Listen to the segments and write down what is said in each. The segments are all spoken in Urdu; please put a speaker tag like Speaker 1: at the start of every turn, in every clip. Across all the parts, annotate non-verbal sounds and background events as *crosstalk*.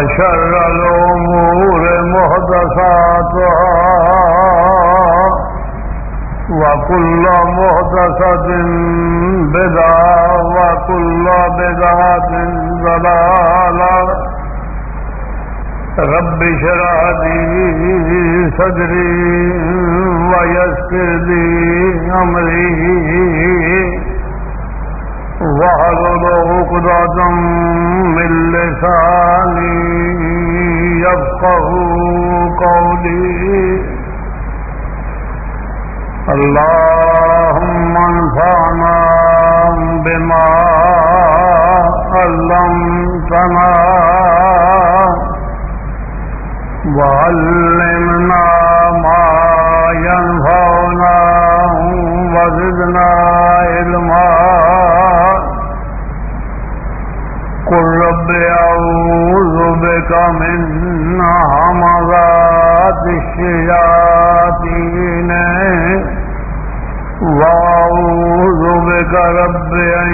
Speaker 1: وشر الأمور محدثاتها وكل محدثة بدعة وكل بدعة ضلالة. رب شرح لي صدري ويسر لي أمري. وحضر عقدة من لساني يفقه قولي. اللهم انفعنا بما علمتنا وعلمنا ما ينفعنا وزدنا علما. رب أعوذ بك من همضات الشياطين وأعوذ بك رب أن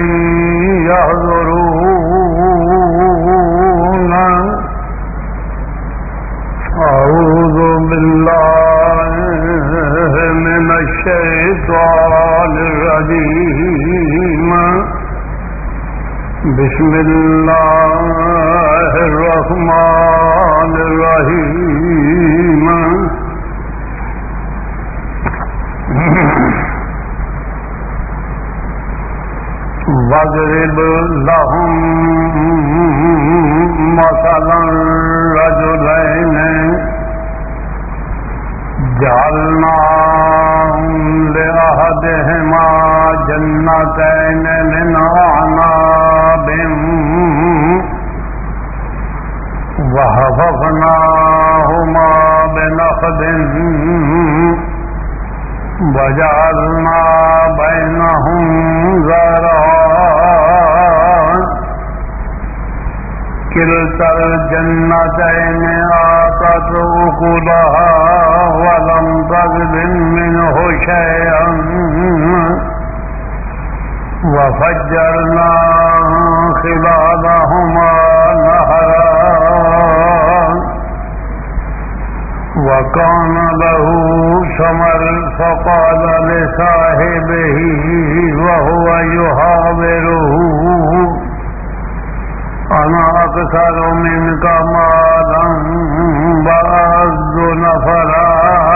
Speaker 1: يحضرون أعوذ بالله من الشيطان الرجيم بسم الله الرحمن الرحيم واضرب لهم مثلا رجلين. جعلنا لأحدهما جنتين من أعناب وحفظناهما بنخد وجعلنا بينهم زرعا كلتا الجنتين آتت أكلها ولم تظلم منه شيئا وفجرنا خلالهما نهرا وكان له ثمر فقال لصاحبه وهو يحاوره أنا أكثر منك مالا وأعز نفرا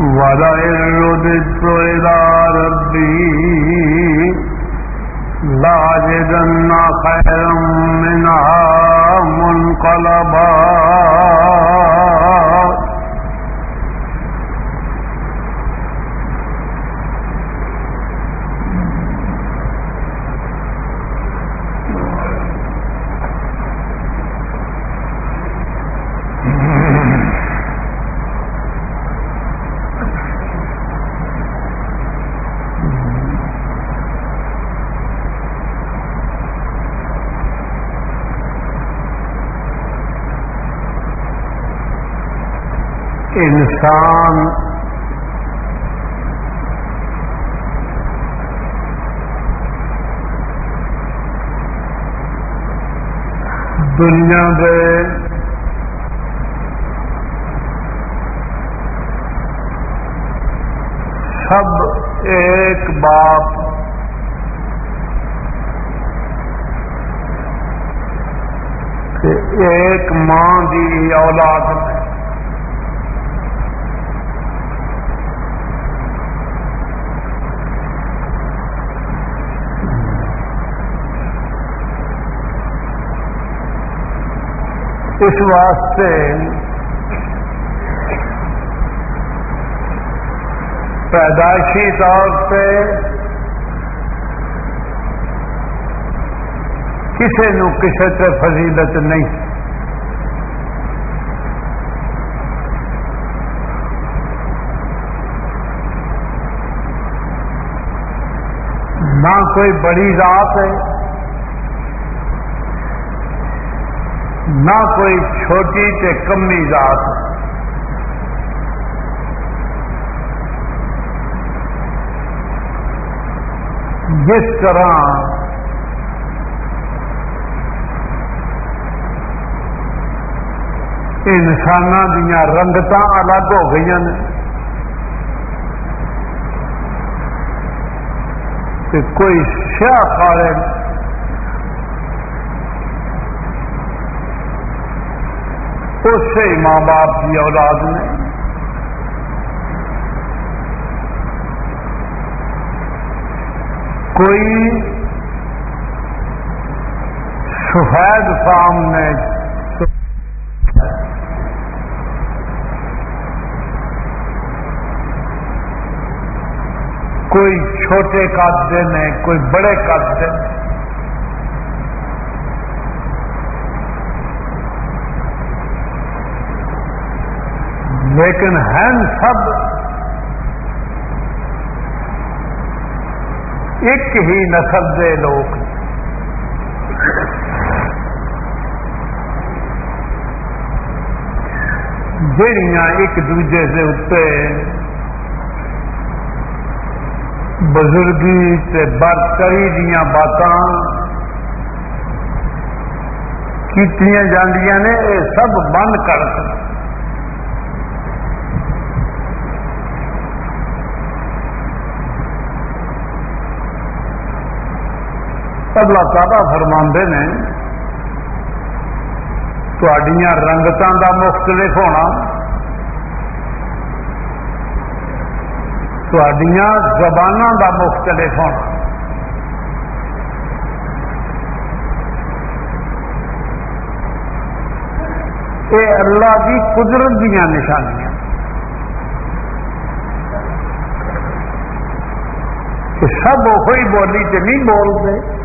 Speaker 1: ولئن رددت إلى ربي منقلبا انسان دنیا دے سب ایک باپ ایک ماں کی اولاد ہے اس واسطے پیدائشی طور پہ کسی نو کسی سے فضیلت نہیں۔ نہ کوئی بڑی ذات ہے۔ نہ کوئی چھوٹی تے کمی ذات جس طرح انسان دیا رنگت الگ ہو گئی کوئی سیاہ کالے اس سے ماں باپ کی اولاد نے کوئی سفید سامنے کوئی چھوٹے قد نے کوئی بڑے قد نے لیکن ہیں سب ایک ہی نسل دے لوگ جہیا ایک دوجے سے اتنے بزرگی تے برتری دیا باتاں کی جاندیاں نے یہ سب بند کر مطلب اللہ تعالیٰ فرما نے تھوڑیاں رنگتوں کا مختلف ہونا۔ تھوڑیاں زبانوں کا مختلف ہونا۔ یہ اللہ کی قدرت دیا نشانیاں۔ کہ سب وہی بولی چ نہیں بولتے۔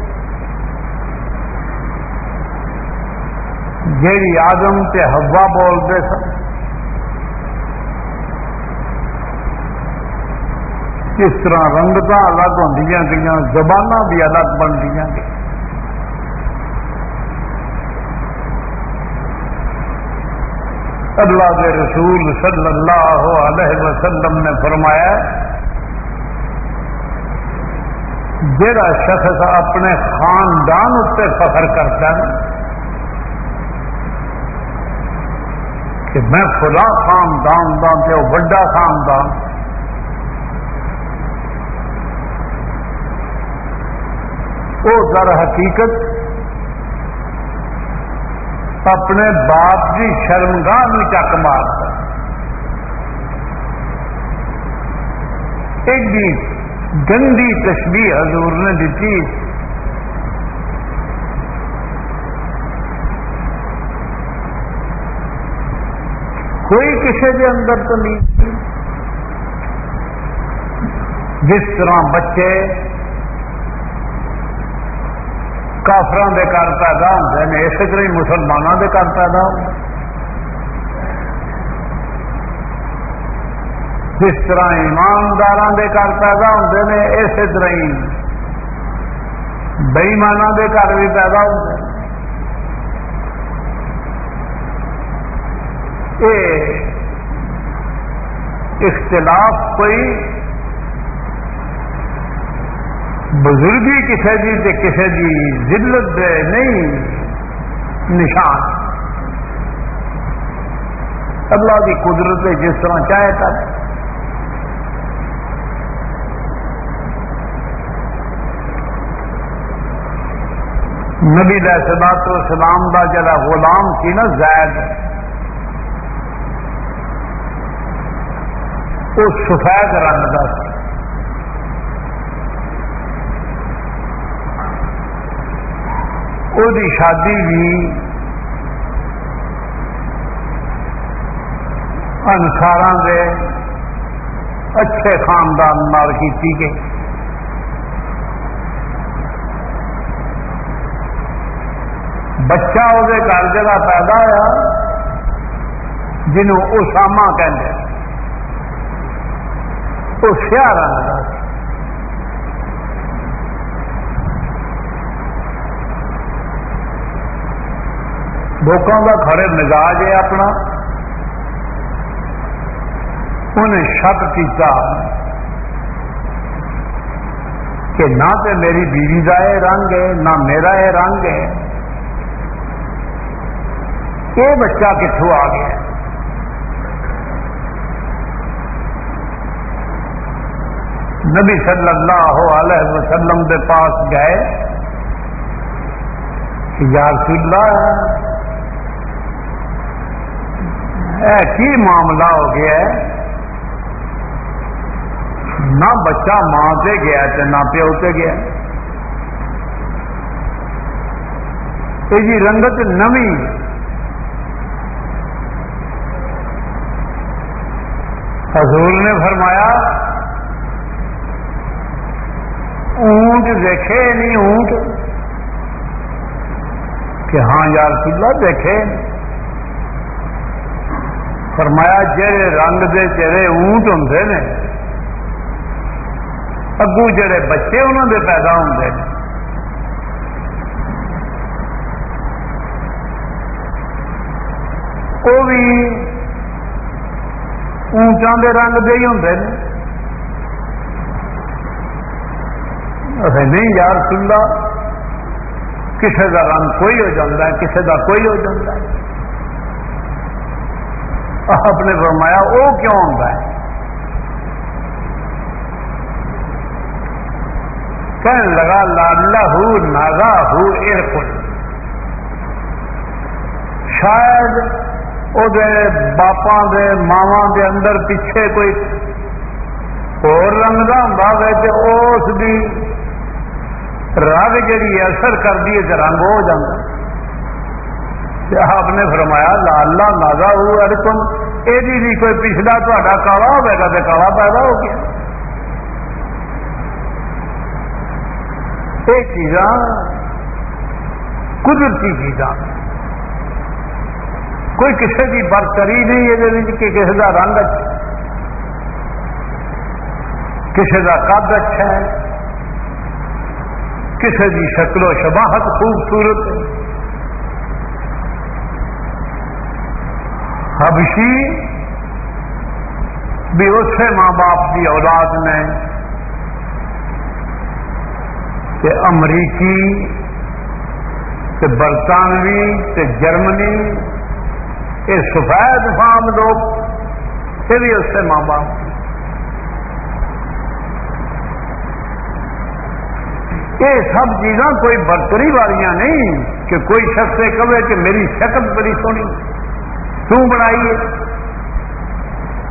Speaker 1: جیڑی آدم تے ہوا بولتے سن۔ کس طرح رنگت الگ ہوں گئی زبان بھی الگ بن گئی اللہ کے رسول صلی اللہ علیہ وسلم نے فرمایا جڑا شخص اپنے خاندان اتنے فخر کرتا ہے کہ میں خدا خاندان دان کہ وہ بڑا خاندان۔ وہ در حقیقت اپنے باپ کی شرمگاہ میں چک مارتا ایڈی گندی تشبیح حضور نے دیتی۔ کوئی کسی کے اندر تو نہیں۔ جس طرح بچے کافران دے پیدا ہوتے ہیں اسی طرح مسلمانوں کے گھر پیدا ہو جس طرح ایماندار کے گھر پیدا ہوتے ہیں اسی طرح ہی بئیمانہ کے گھر بھی پیدا ہوتے ہیں اختلاف کوئی بزرگی کسی کی کسی کی ذلت دے نہیں، نشان۔ اللہ کی قدرت جس طرح چاہے کر نبی لسبات سلام کا جڑا غلام سی نا، زید۔ وہ سفید رنگ کا دی شادی بھی انسار کے اچھے خاندان نال کی گئی۔ بچہ وہ گھر جگہ پیدا ہوا جنوں اسامہ کہتے وہ سیاہ رنگ کا لوگوں کا کھڑے مزاج ہے اپنا۔ انہیں شک کیتا کہ نہ تو میری بیوی کا یہ رنگ ہے، نہ میرا یہ رنگ ہے۔ یہ بچہ کتوں آ گیا؟ نبی صلی اللہ علیہ وسلم کے پاس گئے یا رسول اللہ کی معاملہ ہو گیا ہے؟ نہ بچہ ماں سے گیا نہ پیو سے گیا۔ یہ جی رنگت نمی۔ حضور نے فرمایا اونٹ دیکھے نہیں اونٹ؟ کہ ہاں یار اللہ، دیکھے۔ فرمایا جہے رنگ دے چہرے اونٹ ہوں نے اگو جڑے بچے انہوں دے پیدا ہوں وہ بھی اونٹان دے رنگ دے ہی ہوں نہیں یار سنگا کسی کا رنگ کوئی ہو جاتا ہے کسی کا کوئی ہو جاتا ہے. آپ نے فرمایا وہ کیوں ہوتا ہے؟ کہنے لگا لالا ہو ناگا ہو ایئرپورٹ شاید وہ باپا دے ماوا دے اندر پیچھے کوئی اور رنگ کا ہوں اس کی رگ جی اثر کر دی رنگ ہو جاتا آپ نے فرمایا لالا ناگا ہو، ارے تم یہ جی جی، کوئی پچھلا تا کالا ہوگا تو کالا پیدا ہو گیا۔ یہ چیزاں، قدرتی چیزاں۔ کوئی کسی کی برتری نہیں یہ کسی کا رنگ اچھا کسی کا قد اچھا ہے۔ کسی جی؟ کی شکل و شباہت خوبصورت ہے۔ حبشی بھی اسے ماں باپ کی اولاد نے کہ امریکی تے برطانوی تے جرمنی یہ سفید فام لوگ، یہ بھی اسے ماں باپ۔ یہ سب چیزاں کوئی برتری والیاں نہیں، کہ کوئی شخص کہے کہ میری شکل بڑی سونی کیوں بنائی ہے۔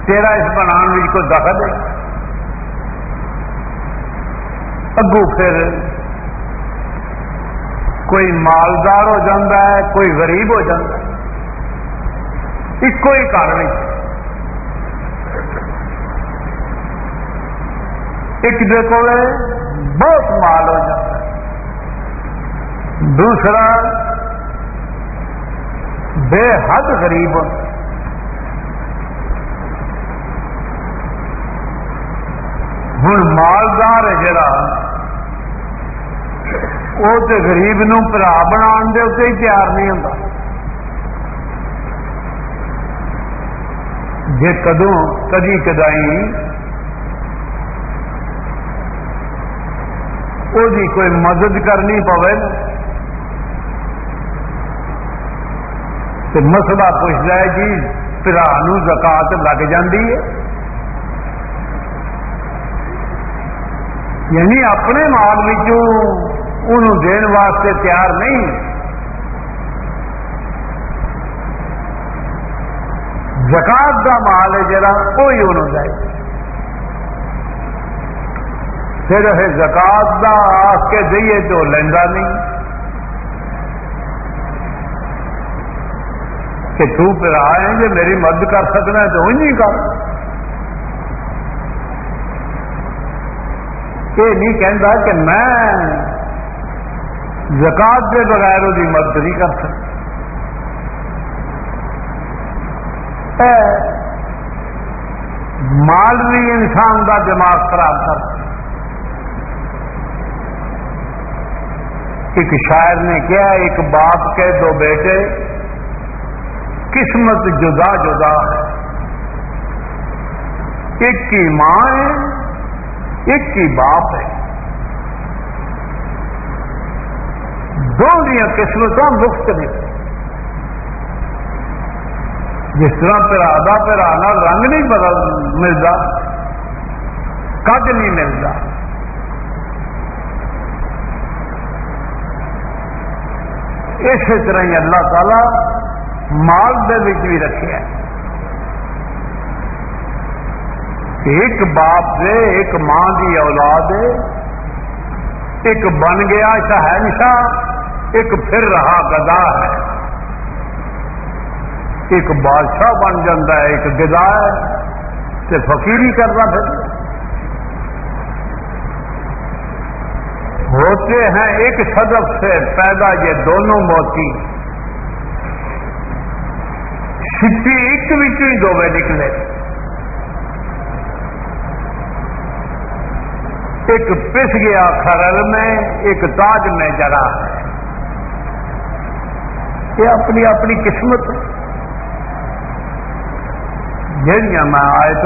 Speaker 1: تیرا اس بنا کوئی دخل ہے؟ اگو پھر کوئی مالدار ہو جاتا ہے، کوئی غریب ہو جاتا ہے ایک ہی گھر ایک دے کو بہت مال ہو جاتا ہے۔ دوسرا، بے حد غریب ہوں مالدار ہے جڑا وہ تو گریب نرا بنا دے ہی تیار نہیں ہوتا جی کدوں، کدی کدائی وہ کوئی مدد کرنی پوے تو مسئلہ پوچھتا ہے جی پھرا زکات لگ جاتی ہے یعنی اپنے مال دین واسطے تیار نہیں زکات کا مال ہے جڑا وہی انہوں جائے پھر زکات کا آ کے دئیے تو لینا نہیں۔ کہ تو پھر آئے جی میری مدد کر سکنا تو نہیں جی کر۔ یہ نہیں کہتا کہ میں زکات کے بغیر وہ مدد نہیں کر سکتا۔ مال بھی انسان کا دماغ خراب کر۔ ایک شاعر نے کیا، ایک باپ کے دو بیٹے، قسمت جدا جدا ہے۔ ایک کی ماں ہے، ایک کی باپ ہے۔ دونوں قسمت مختلف جس طرح پھر پھر آنا رنگ نہیں بدل ملتا کد نہیں ملتا۔ اسی طرح ہی اللہ تعالی مال دے بھی رکھے ایک باپ دے، ایک ماں کی اولاد ایک بن گیا شہنشاہ ایک پھر رہا گدا ہے۔ ایک بادشاہ بن جاتا ہے، ایک گدا ہے۔ تو فقیری کرنا پھر۔ ہوتے ہیں ایک صدف سے پیدا یہ دونوں موتی۔ چھٹی ایک ہی دو نکلے۔ ایک پس گیا خرل میں، ایک تاج میں جڑا ہے۔ یہ اپنی اپنی قسمت۔ جہیا میں آئے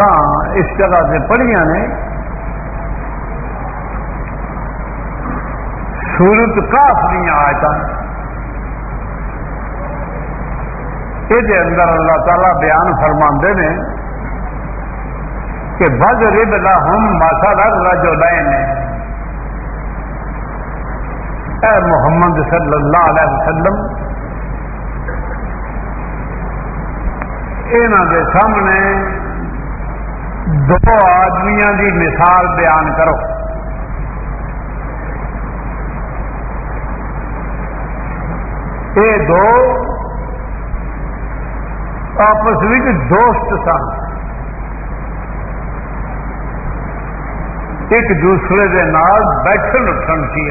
Speaker 1: اس جگہ سے پڑھیا نے سورت کاف دیا آیت یہ اندر اللہ تعالی بیان فرما نے کہ بج رب ہم ماسا رگ جو لائن اے محمد صلی اللہ علیہ وسلم یہاں کے سامنے دو آدمیاں کی مثال بیان کرو۔ یہ دو، آپس دوست سن۔ ایک دوسرے کے نال بیٹھن اٹھن سی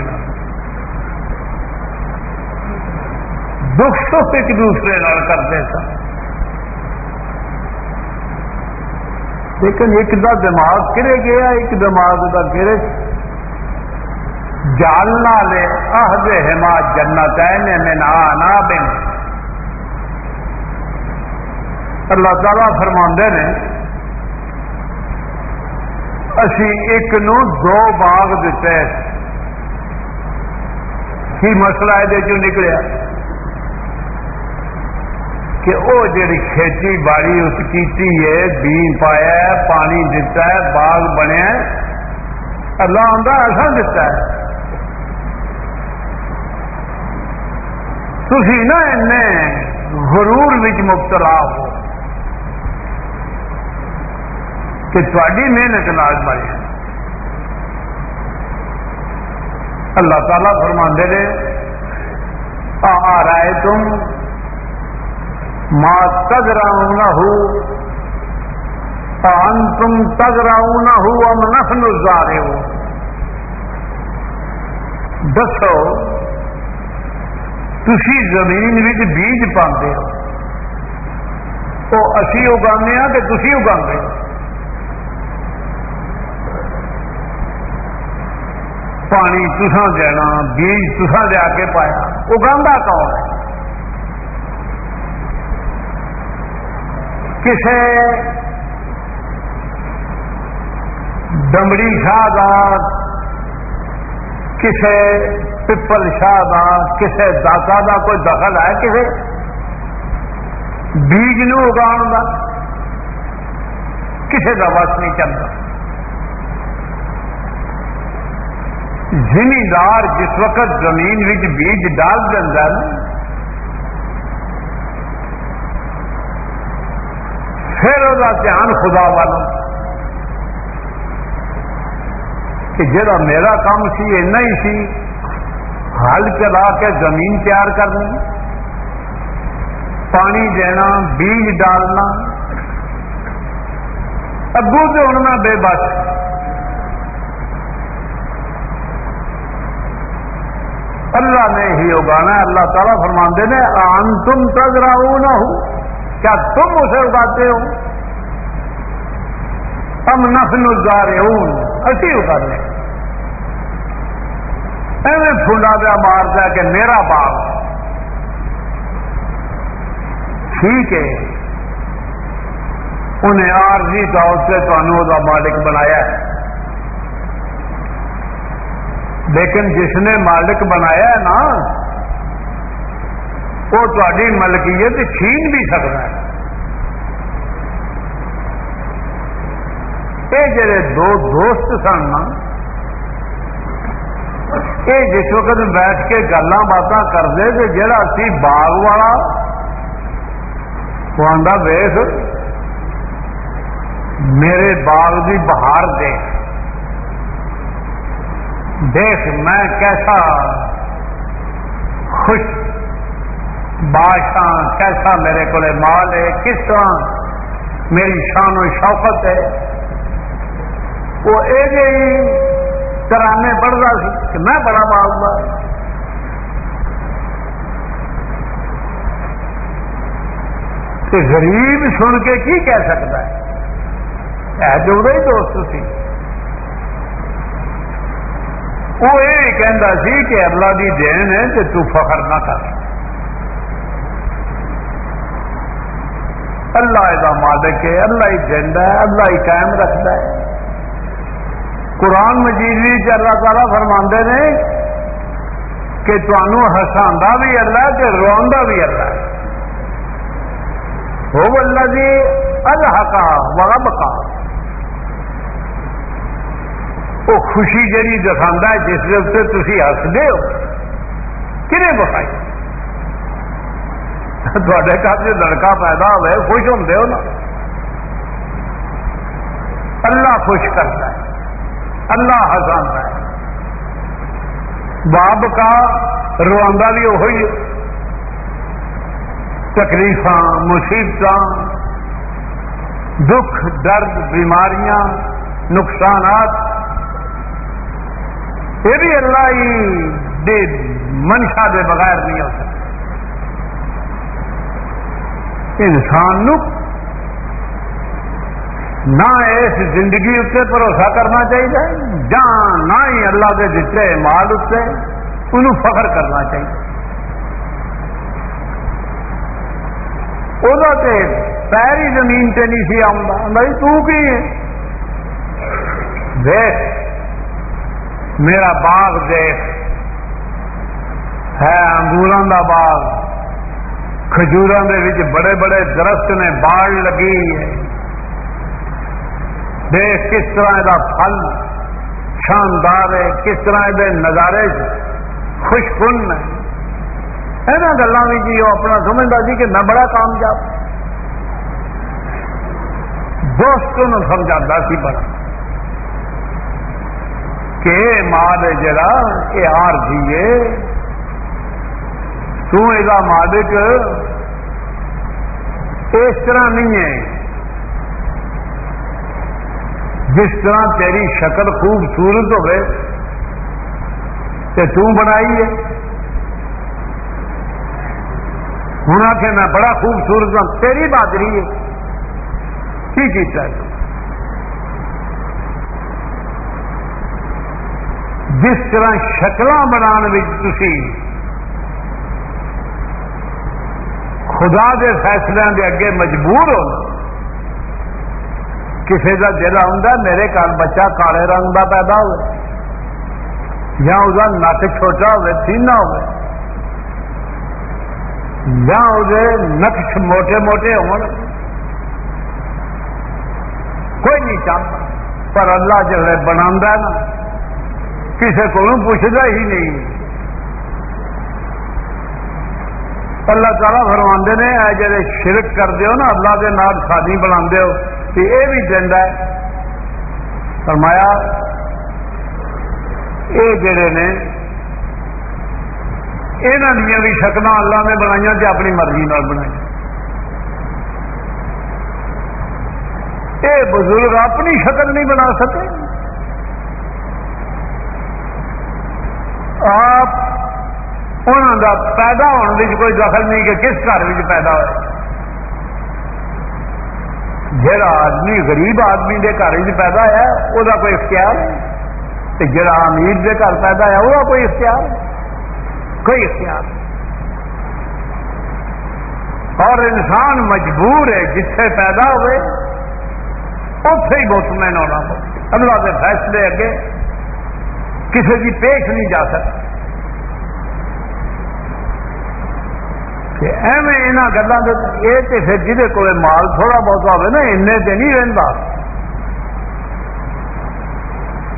Speaker 1: دکھ سکھ ایک دوسرے نال کرتے سن۔ لیکن ایک دا دماغ کرے گیا، ایک دماغ کا کرے جالنا لے آہ ہما جنت میں نہ بن اللہ تعالی فرما نے، اسی ایک نو دو باغ دیتے کی مسئلہ یہ نکلیا کہ وہ جی کھیتی باڑی اس کی ہے بی پایا پانی دتا ہے، باغ بنیا اللہ آدھا ایسا دتا ہے۔ تھی نا غرور مبتلا ہو۔ کہ تاری محنت نال بنے اللہ تعالیٰ فرما دے آ رہے تم ماں تگ نہ ہو ان تم تگ نہ ہو ام نفن ہو دسو تھی زمین بیج پاتے ہو۔ تو اسی اگانے ہاں کہ تھی اگا پانی تسا دینا، بیج تسا لیا کے پایا۔ اگا کون ہے؟ کسی دمڑی شاہ کا کسی پپل شاہ کا کسی داتا کا کوئی دخل ہے کسی بیج نو اگا کسی کا وس نہیں چلتا زمیندار جس وقت زمین بیج ڈال دینا پھر وہ دھیان خدا والوں۔ کہ جا میرا کام سی ایسا ہی سی ہل چلا کے زمین تیار کرنی پانی دینا، بیج ڈالنا۔ اگو تو ہوں میں بے بس۔ اللہ نے ہی اگانا اللہ تعالیٰ فرماندے نے آن تم تک راہو نہ ہو کیا تم اسے اگاتے ہو؟ ہم نفل رہے ہوں اسی اگانے۔ ایویں پھولا دیا مار دیا کہ میرا باغ ٹھیک ہے۔ انہیں آرزی طور سے تمہوں مالک بنایا ہے۔ لیکن جس نے مالک بنایا ہے نا، وہ تاری ملکیت چھین بھی سکتا ہے۔ یہ جڑے دو دوست سن یہ جس وقت بیٹھ کے گلا باتیں کرتے کہ جڑا سی باغ والا وہ آدھا ویس میرے باغ کی بہار دیکھ دیکھ میں کیسا خوش بادشاہ کیسا میرے کو مال ہے کس طرح میری شان و شوقت ہے وہ یہ کرانے پڑھتا سی کہ میں بڑا مالدار کہ غریب سن کے کی کہہ سکتا ہے؟ جو ہی دوست سی وہ یہ کہہ سی کہ اللہ کی دین ہے کہ تو فخر نہ کر۔ اللہ کا مالک ہے، اللہ ہی دینا ہے، اللہ ہی قائم رکھتا ہے۔ قرآن مجید بھی اللہ تعالیٰ فرما نے کہ تمہوں ہسا بھی اللہ کہ روا بھی اللہ۔ ہے وہ اللہ جی الحقا وغبقا وہ خوشی جہی دکھا ہے جس کے اتنے تھی ہستے ہو۔ کھے بخائی تھوڑے گھر جو لڑکا پیدا ہوئے، خوش ہوں ہو نا۔ اللہ خوش کرتا ہے۔ اللہ ہسانا ہے۔ باب کا روا بھی وہی تکلیف مصیبت دکھ، درد، بیماریاں، نقصانات، یہ بھی اللہ ہی دے منشا دے بغیر نہیں ہو سکتے۔ انسان نہ اس زندگی اتنے بھروسہ کرنا چاہیے جان نہ ہی اللہ کے دیتے مال اتنے انہوں فخر کرنا چاہیے۔ وہ پیر ہی زمین سے نہیں سی آئی کی دیکھ، میرا باغ دیکھ۔ ہے انگوروں کا باغ۔ کھجوروں کے بڑے بڑے درخت نے باڑ لگی ہے۔ دیکھ کس طرح یہ پھل شاندار ہے، کس طرح یہ نظارے خوش کن ہے۔ یہاں گلوں میں جی وہ اپنا سمجھتا جی کہ میں بڑا کامیاب۔ دوستوں سمجھا سی بڑا۔ کہ مال جڑا یہ آر جیے یہ مالک اس طرح نہیں ہے۔ جس طرح تیری شکل خوبصورت ہوئے تو بنائی ہے۔ ہوں آ کے میں بڑا خوبصورت ہوں، تیری بادری ہے۔ کی کیتا ہے؟ جس طرح شکل بنا خدا دے فیصلے دے اگے مجبور ہو کسی کا دل آ میرے کان بچہ کالے رنگ کا پیدا ہو یا وہ نک چھوٹا ہوئے سینا ہو یا وہ نقش موٹے موٹے ہو کوئی نہیں چاہتا، پر اللہ جب بنا کسی کو پوچھتا ہی نہیں۔ اللہ تعالیٰ فرما نے جڑے شرک کرتے ہو نا، اللہ کے نام شادی بنا تو یہ بھی دینا ہے۔ فرمایا یہ جڑے نے یہاں دیا بھی شکل اللہ نے بنائی تو اپنی مرضی بنائی یہ بزرگ، اپنی شکل نہیں بنا سکے۔ آپ انہوں کا پیدا ہونے کوئی دخل نہیں کہ کس گھر میں پیدا ہو جڑا آدمی غریب آدمی کے گھر پیدا ہے وہ کوئی اختیار ہے؟ جڑا امیر کے گھر پیدا ہے وہ کوئی اختیار کوئی اختیار اور انسان مجبور ہے جتھے پیدا ہوئے اتے ہی مطمئن ہونا اللہ کے فیصلے اگے کسی کی پیش نہیں جا سکتی۔ ایویں یہاں گلوں یہ تو پھر جہد کو مال تھوڑا بہت ہوئے نا ان سے نہیں رہتا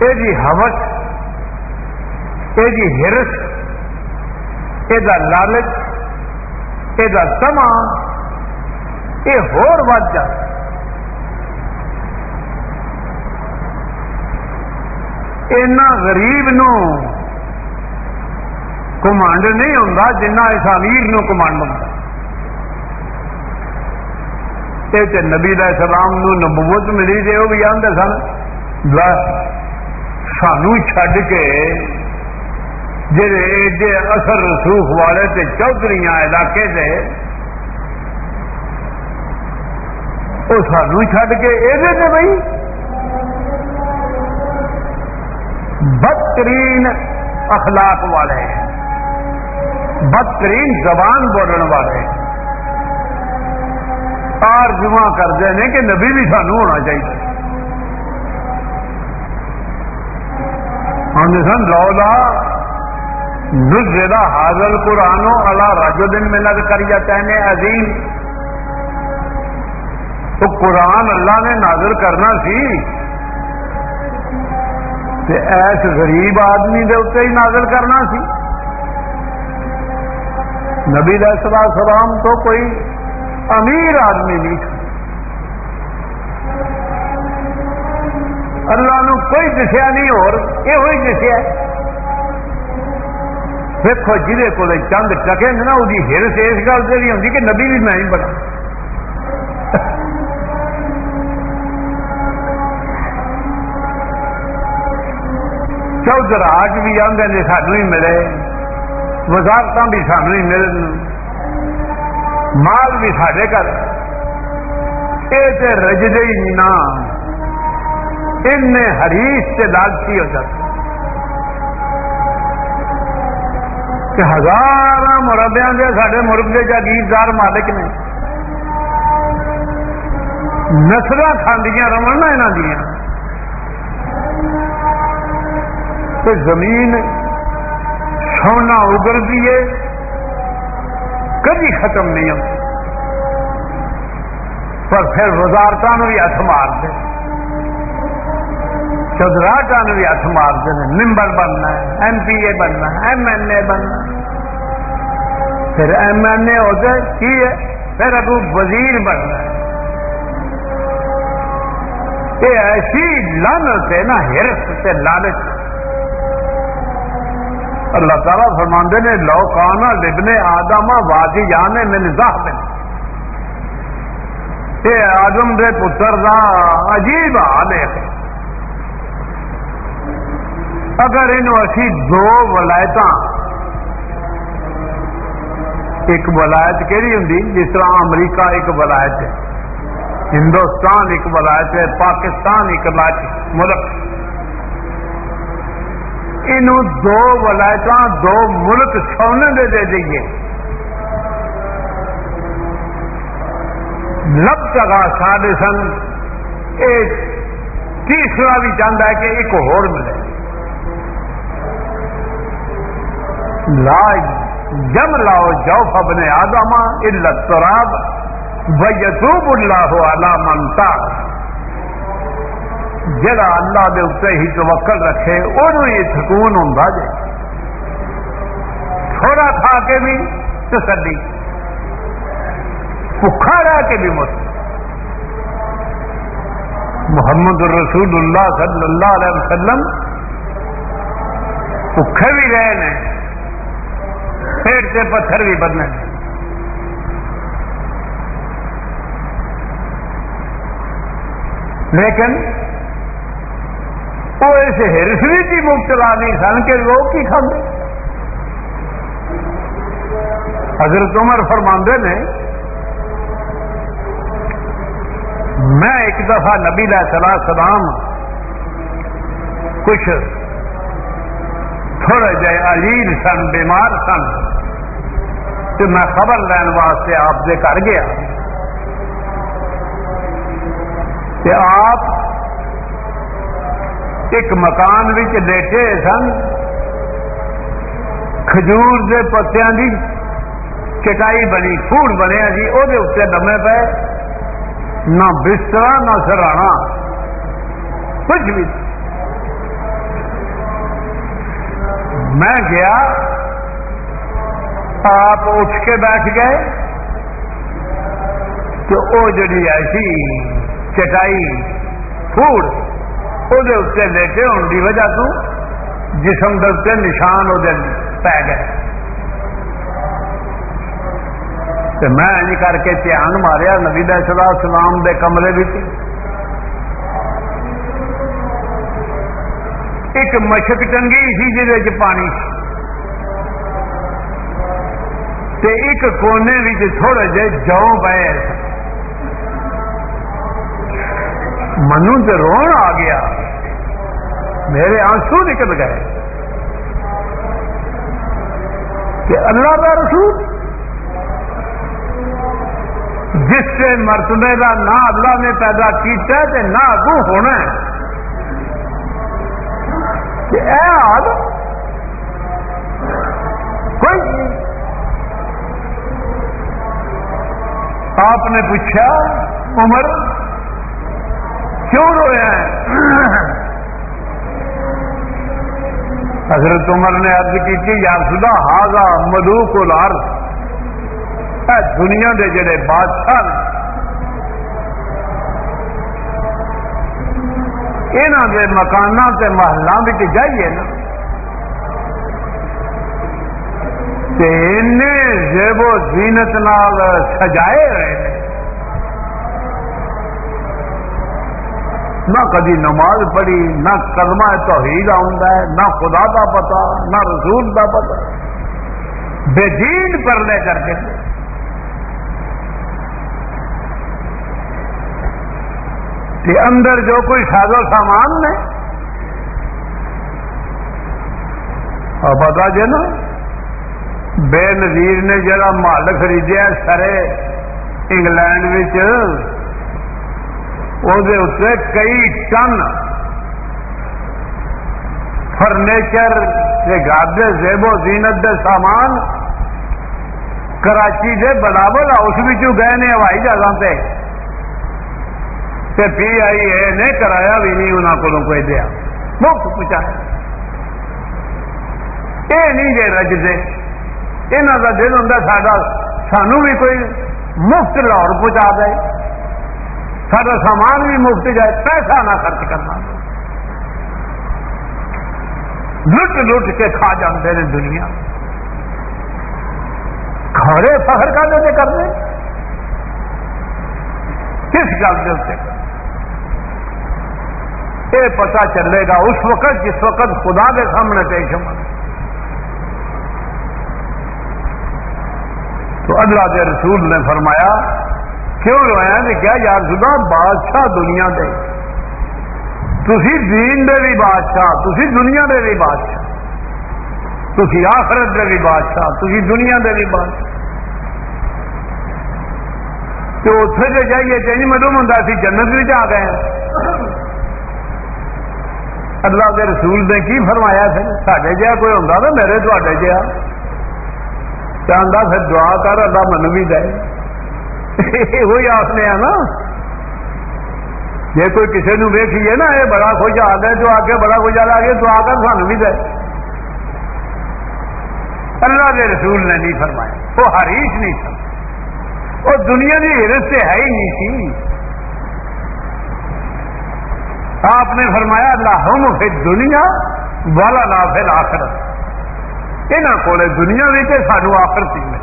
Speaker 1: یہ جی ہوس یہ جی ہرس یہ لالچ یہ تما یہ ہور ود جاتا غریب نو کمانڈ نہیں ہوں جنہ اس امیر نو کمانڈ ہوں یہ نبی سلام نو نبوت ملی جی وہ بھی آدھے سن سانو چڈ کے جڑے اثر رسوخ والے تے چودھری علاقے سے وہ سانو چڈ کے یہ بھائی بدترین اخلاق والے۔ بدترین زبان بولنے والے۔ آر جمع کرتے ہیں کہ نبی بھی سانو ہونا چاہیے۔ ہم سن رولا نزا حاضل قرآن اللہ راجو دن میں لگ کر جاتا ہے عظیم۔ تو قرآن اللہ نے نازل کرنا سی۔ ایس غریب آدمی دے اتنے ہی نازل کرنا سی۔ نبی علیہ سلام تو کوئی امیر آدمی نہیں تھا۔ اللہ نو کوئی دسیا نہیں، اور یہ دسیا دیکھو جہے کو چند ٹکے نا وہ ہرس اس گل سے بھی ہوتی کہ نبی بھی میں ہی بنا۔ چودراج بھی آدھے سانو ہی ملے۔ وزارت بھی سانو ہی مل مال بھی سارے گھر۔ یہ رجدے ہی نہ۔ ان ہریش سے لالچی ہو جاتے کہ ہزار مربیا کے سارے مرب کے جاگیردار مالک نے۔ نسل کھاندیاں رمن نا یہاں دیا زمین سونا اگر دیے کبھی ختم نہیں ہوتی پر پھر وزارتوں بھی ہاتھ مار دے۔ چودراہٹا بھی ہاتھ مار دے۔ ممبر بننا ہے، ایم پی اے بننا ایم این اے بننا پھر ایم این اے ہوتے کی ہے؟ پھر ابو وزیر بننا ہے۔ یہ ایسی لانت ہے نا ہرس سے لالچ اللہ تعالیٰ فرماندے نے، لو کانا لبنے آدما واجی جانے میں نظاہ میں یہ آدم دے پتر دا عجیب حال ہے۔ اگر ان اسی دو ولایت ایک ولایت کہڑی ہوں جس طرح امریکہ ایک ولایت ہے، ہندوستان ایک ولایت ہے، پاکستان ایک ملک۔ ان دو ولایت دو ملک سونے دے دے دئیے لب جگہ سارے سن۔ ایک تیسرا بھی چاہتا ہے کہ ایک اور ملے۔ لا جم لاؤ جو فبنے آدما الراب ویتوب اللہ علا منتا جڑا اللہ دے اتنے ہی توکل رکھے انہوں یہ سکون ہوں جی تھوڑا کھا کے بھی تسلی بخا رہ کے بھی مت۔ محمد رسول اللہ صلی اللہ علیہ وسلم بھوکے بھی رہے ہیں پیٹ سے پتھر بھی بدنے لیکن وہ اس ہرسوی کی مبتلا نہیں سن کے لوگ کی کھانے حضرت عمر فرماندے نے، میں ایک دفعہ نبی علیہ سلام کچھ تھوڑے جائے علیل سن، بیمار سن، تو میں خبر لین واسطے آپ سے گھر گیا۔ کہ آپ ایک مکان لیٹے سن، کھجور کے پتیاں کی چٹائی بنی فوڑ بنیا جی وہ دمے پے نہ بستر نہ سرانا۔ کچھ بھی۔ میں گیا، آپ اٹھ کے بیٹھ گئے تو وہ جڑی ایسی چٹائی فوڑ وہ لیٹے ہونے کی وجہ تو جسم دے نشان وہ پی گئے تو میں کر کے دھیان ماریا نبی دلا سلام دے کمرے بھی ایک مشک ٹنگی سی جی پانی تے ایک کونے بھی تھوڑے جہ جو پے منو تو رون آ گیا میرے آنسو نکل گئے کہ اللہ کا رسول جس سے مرتبے کا نہ اللہ نے پیدا کیتا ہے نہ اگو ہونا ہے۔ کہ اے حال کوئی آپ نے پوچھا، عمر کیوں رویا ہے؟ حضرت عمر نے ارد کی یا سدا ہاگا مدو کو لار دنیا کے جڑے بادشاہ یہاں کے مکانوں کے محلوں میں جائیے نا۔ زیب و زینت نال سجائے ہوئے نہ کدی نماز پڑھی، نہ کلمہ توحید آتا ہے، نہ خدا کا پتا نہ رسول کا پتا بے دین پرلے کر کے۔ اندر جو کوئی ساز و سامان نے اور پتا جی نا، بے نظیر نے جڑا مال خریدیا سرے انگلینڈ وہ کئی ٹن فرنیچر گھر زیب و زینت دے سامان کراچی سے برابر ہاؤس بھی گئے نے ہوائی جہاز سے پی آئی اے نے کرایا بھی نہیں انہوں کو کوئی دیا۔ مفت پہنچایا یہ نہیں جی رجتے یہاں کا دل ہوں سا سانو بھی کوئی مفت لاہور پہنچا دے۔ سارا سامان بھی مفت جائے، پیسہ نہ خرچ کرنا۔ لٹ لٹ کے کھا جاتے ہیں دنیا۔ کھڑے فخر کا دے کرتے کس گل کے اتنے یہ پتا چلے گا اس وقت جس وقت خدا کے سامنے پیش ہو تو اللہ کے رسول نے فرمایا کیوں رویا نے کیا یار خدا بادشاہ دنیا دے۔ تھی دین دے بھی بادشاہ تھی دنیا دے بھی بادشاہ۔ تھی آخرت دے بھی بادشاہ تھی دنیا دے بھی بادشاہ۔ تو اتنے سے جائیے چینج معلوم ہوں سی جنت بھی آ گئے اللہ کے رسول نے کی فرمایا پھر سڈے جہا کوئی ہوں نا، میرے تے جہا چاہتا پھر دعا کر، اللہ من بھی دے۔ *laughs* وہی آخنے نا؟ جی کوئی کسی نے ویکھیے نا، یہ بڑا خوش آ گئے جو آگے بڑا خوش آ گیا تو آ کر سان بھی دے۔ اللہ کے رسول نے نہیں فرمایا، وہ ہریش نہیں تھا وہ دنیا کی ہرس سے ہے ہی نہیں تھی آپ نے فرمایا اللہ ہم پھر دنیا والا نا پھر آخرت یہاں کو دنیا بھی سانو آخرت ہی ملے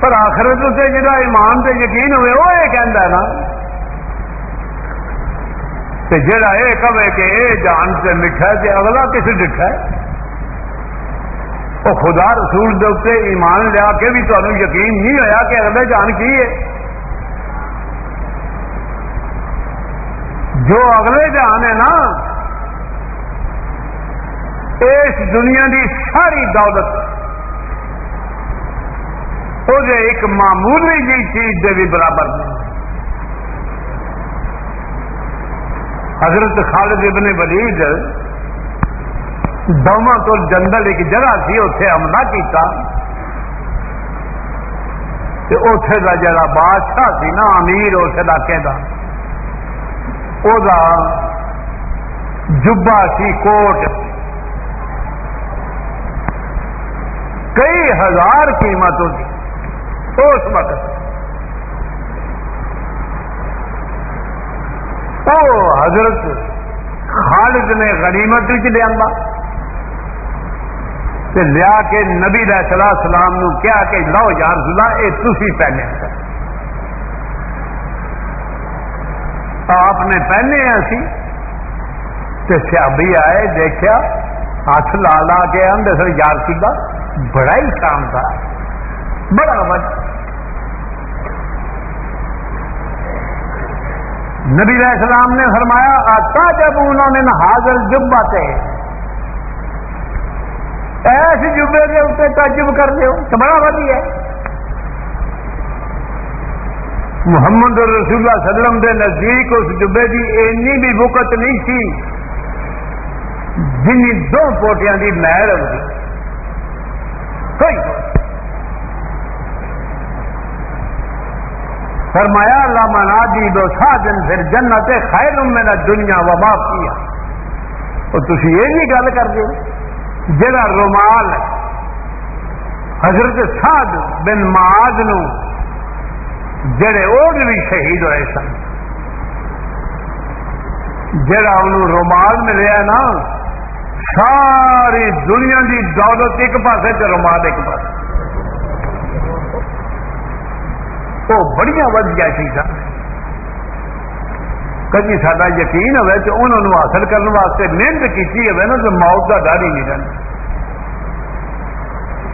Speaker 1: پر آخرت سے جا ایمان سے یقین ہوئے، وہ یہ کہہ نا۔ جڑا یہ کہے کہ یہ جان سے لکھا کہ اگلا کس لکھا وہ خدا رسول دے ایمان لیا کے بھی تمہیں یقین نہیں ہوا کہ اگلے جان کی ہے۔ جو اگلے جان ہے نا، اس دنیا کی ساری دولت وہ ایک معمولی جی چیز دے بھی برابر نہیں۔ حضرت خالد ابن ولید دونوں تو جنگل ایک جگہ سی اتے حملہ کیتا۔ اتے کا جڑا بادشاہ سی نا، امیر اس علاقے کا جبا سی کوٹ۔ کئی ہزار قیمت ہوتی۔ اس وقت وہ حضرت خالد نے غنیمت لیا لیا کے نبی صلاح سلام نو کیا کہ لو یار سلا یہ تھی پہنے آپ نے پہنے سی سیابی آئے دیکھا ہاتھ لا لا کے آدھے سر یار سلا بڑا ہی شاندار بڑا وجہ نبی علیہ السلام نے فرمایا، آتا جب انہوں نے حاضر جب آتے ایسے جبے کے اتنے تجب کر دو تو بڑا وی ہے۔ محمد رسول اللہ صلی اللہ علیہ وسلم کے نزدیک اس جبے کی اینی بھی بکت نہیں تھی جن دو پوٹیاں کی محر ہوتی کوئی فرمایا اللہ منا دی دو دن پھر جنت خیر میرا دنیا و وبا کیا تو تھی یہ بھی گل کر دو جا رومال حضرت سعد بن معاذ نو، جڑے اور بھی شہید ہوئے سن، جڑا انہوں رومال ملیا نا، ساری دنیا کی دولت ایک پاس رومال ایک پاس وہ بڑی ودیا چیزاں کبھی سا یقین ہوئے کہ انہوں نے حاصل کرنے واسطے محنت کی ہوئے نا تو موت کا ڈر ہی نہیں رہتا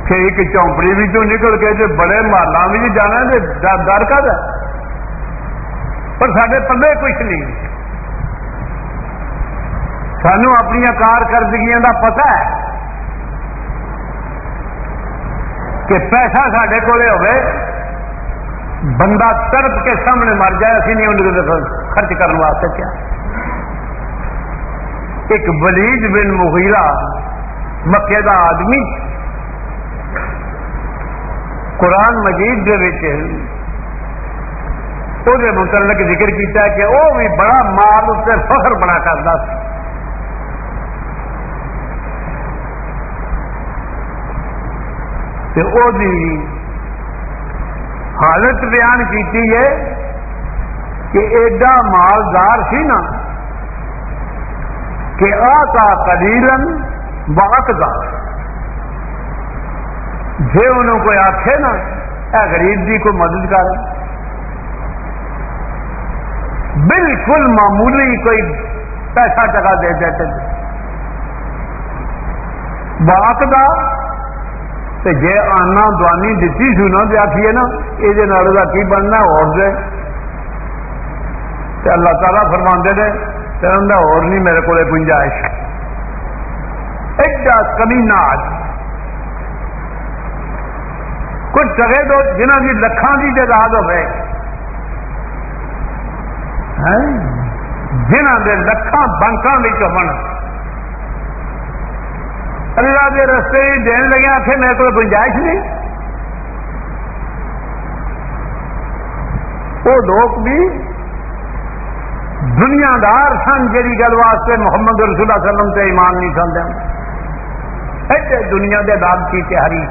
Speaker 1: کہ ایک چونپڑی بھی تو نکل کے جو بڑے محلہ بھی جانا ہے ڈر کا پر سارے پلے کچھ نہیں۔ سانو اپنی کارکردگیاں کا پتا ہے کہ پیسہ سڈے کول ہوئے۔ بندہ تڑپ کے سامنے مر جائے، اسی نہیں ان خرچ کرنے واسطے کیا؟ ایک ولید بن مغیرہ، مکے کا آدمی، قرآن مجید کے متعلق ذکر کیتا ہے کہ وہ بھی بڑا مال اس فخر بڑا کرتا حالت بیان کی ہے کہ ایڈا مالدار سی نا کہ آتا کلیلن واقع جی انہوں کوئی آخے نا، اے غریب کی کوئی مدد کر۔ بالکل معمولی کوئی پیسہ ٹکا دے دیتے واقع جی آنا دانی دیتی سو نا تو آخیے نا یہ کی بننا اور دے۔ اللہ تعالیٰ فرما نے اور نہیں، میرے کو گنجائش۔ ایڈا کمی نہ کچھ سگے تو جنہ کی لکھان کی تعداد ہوئے ہاں؟ جنہ کے لکھان بنکوں میں ہو اللہ کے رستے دین لگے آخر میرے کو گنجائش نہیں۔ وہ لوگ بھی دنیا دار سن جی گل واسطے محمد رسول اللہ وسلم سے ایمان نہیں سن ایسے دنیا کے داد کی تیاری۔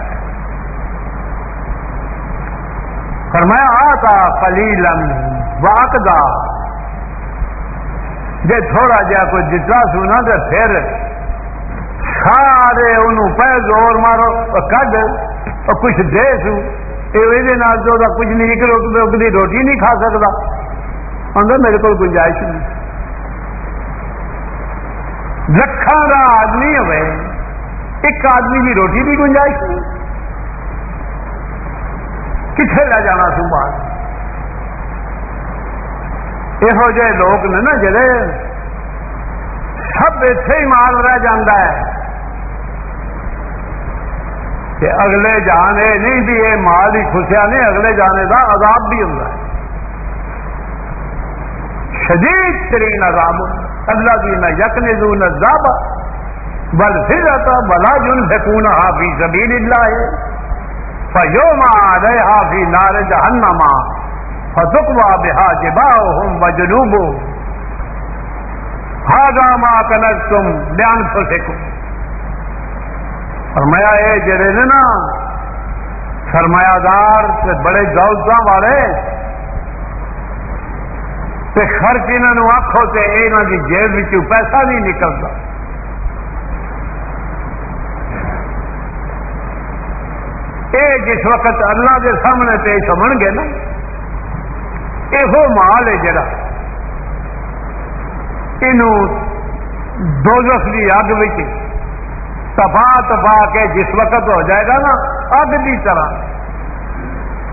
Speaker 1: فرمایا، آتا کلیلن واقع جی تھوڑا جہا کوئی جتنا سونا تو پھر سارے انہوں پہ زور مارو کڈ کچھ دے سو یہ کچھ نہیں روٹی روٹی نہیں کھا سکتا اندر میرے کو گنجائش نہیں لکھان کا آدمی ہوئے ایک آدمی کی روٹی کی گنجائش نہیں کتنے لے جانا سو بات یہو جہ لوگ نے نا جڑے سب اتے ہی مال رہ جاندہ ہے کہ اگلے جانے نہیں بھی یہ مال ہی خوشیا نہیں، اگلے جانے کا عذاب بھی ہوتا ہے۔ شدید ترین عذاب اللہ بھی نہ یک نزو نہ زاب بل پھر آتا بلا جن فکون حافی زبین اللہ ہے فیو ماں رہے حافی نار جہنما فتکوا بہا جبا ہوں بجنوب ہاگا ماں کنک تم بیان فسکو فرمایا یہ جڑے نے نا سرمایہ دار بڑے دولت والے، تے خرچ انہوں آخو تو یہاں کی جیب پیسہ نہیں نکلتا یہ جس وقت اللہ کے سامنے پیش ہو گے نا یہ مال ہے جڑا یہ دوزخ کی اگ تفا تفا کے جس وقت ہو جائے گا نا اگ کی طرح۔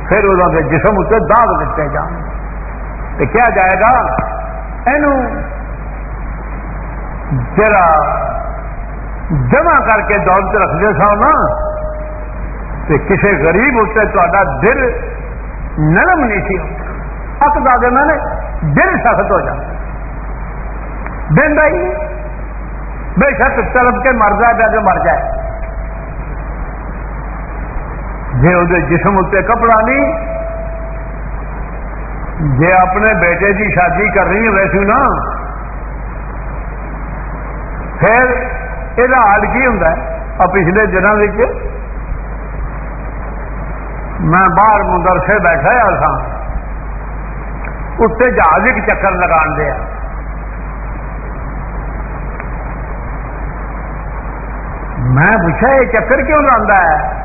Speaker 1: پھر انہوں کے جسم اتنے داغ دیتے جان تو کیا جائے گا؟ جرا جمع کر کے دولت رکھتے سو نا۔ تو کسی غریب اتنے تا دل نرم نہیں سی اک دے میں نے دل سخت ہو جاتا دن ہی بے شک طرف کے مر جائے گا مر جائے۔ جی وہ جسم اتنے کپڑا نہیں جی اپنے بیٹے کی شادی کر رہی ویسے نا۔ پھر یہ حال کی ہوں پچھلے دنوں میں باہر مدرسے بیٹھا ہاں سا اتنے جہاز ایک چکر لگا دیا میں پوچھا، یہ چکر کیوں لانا ہے؟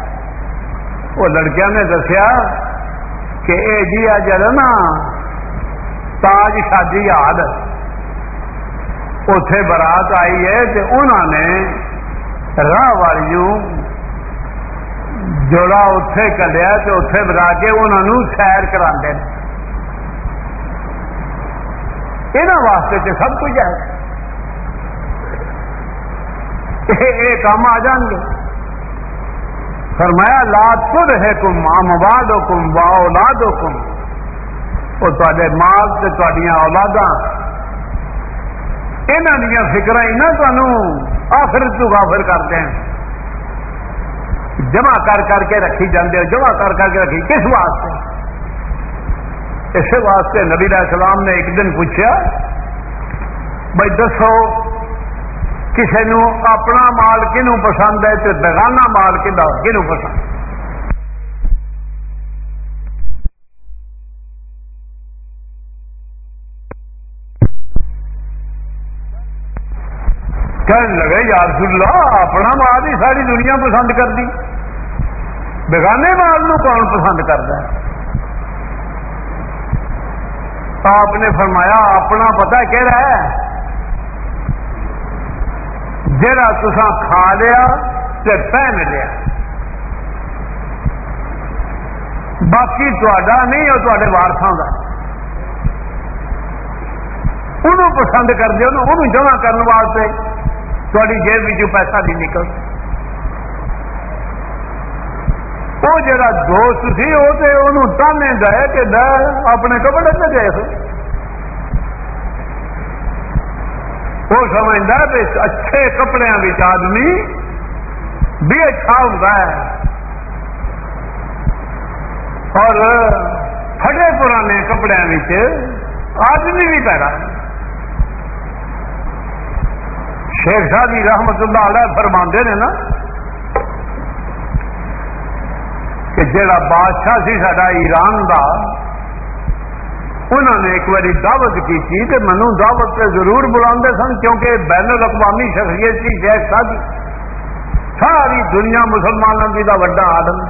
Speaker 1: وہ لڑکیاں نے دسیا کہ اے جی اج نا تاج شادی یاد۔ اتے برات آئی ہے تو انہوں نے راہ والی جوڑا اتے کلیا تو اتے بلا کے انہوں سیر کرا یہاں واسطے تو سب کچھ ہے۔ یہ کام آ جان گے۔ فرمایا، لا تر ہے کم آمواد ہو کم وا اولاد ہو کم وہ تے مال سے تڈیاں اولادا یہاں دیا فکر نہ تمہوں آخر تو غافر کرتے ہیں جمع کر کر کے رکھی جاندے ہو جمع کر کر کے رکھی کس واسطے؟ اس واسطے نبی علیہ السلام نے ایک دن پوچھا، بھائی، دسو کسی نو اپنا مال کنو پسند ہے تو بگانا مال کنو پسند کہنے لگے یار اللہ، اپنا مال ہی ساری دنیا پسند کر دی بگانے مال نو کون پسند کرتا ہے؟ آپ نے فرمایا، اپنا پتا کہڑا ہے؟ جا تسا کھا لیا پہن لیا۔ باقی تا نہیں وہ تے وارساں کا انہوں پسند کرتے انہوں جمع کرنے واسطے تاری جیب پیسہ نہیں نکل۔ وہ جا دوست سی وہ تو تانے دے کہ اپنے کپڑے میں دیکھ وہ سمجھتا بھی اچھے کپڑے آدمی بھی اچھا ہوتا ہے۔ اور پھٹے پرانے کپڑے آدمی بھی پیدا شیخ شاہ جی رحمت اللہ علیہ فرما نے نا کہ جڑا بادشاہ سی سا ایران کا انہوں نے ایک باری دعوت کی تھی کہ منو دعوت سے ضرور بلا سن کیونکہ بین الاقوامی شخصیت سی شیخ شاہ ساری دنیا مسلمانوں کی کا وا آدم۔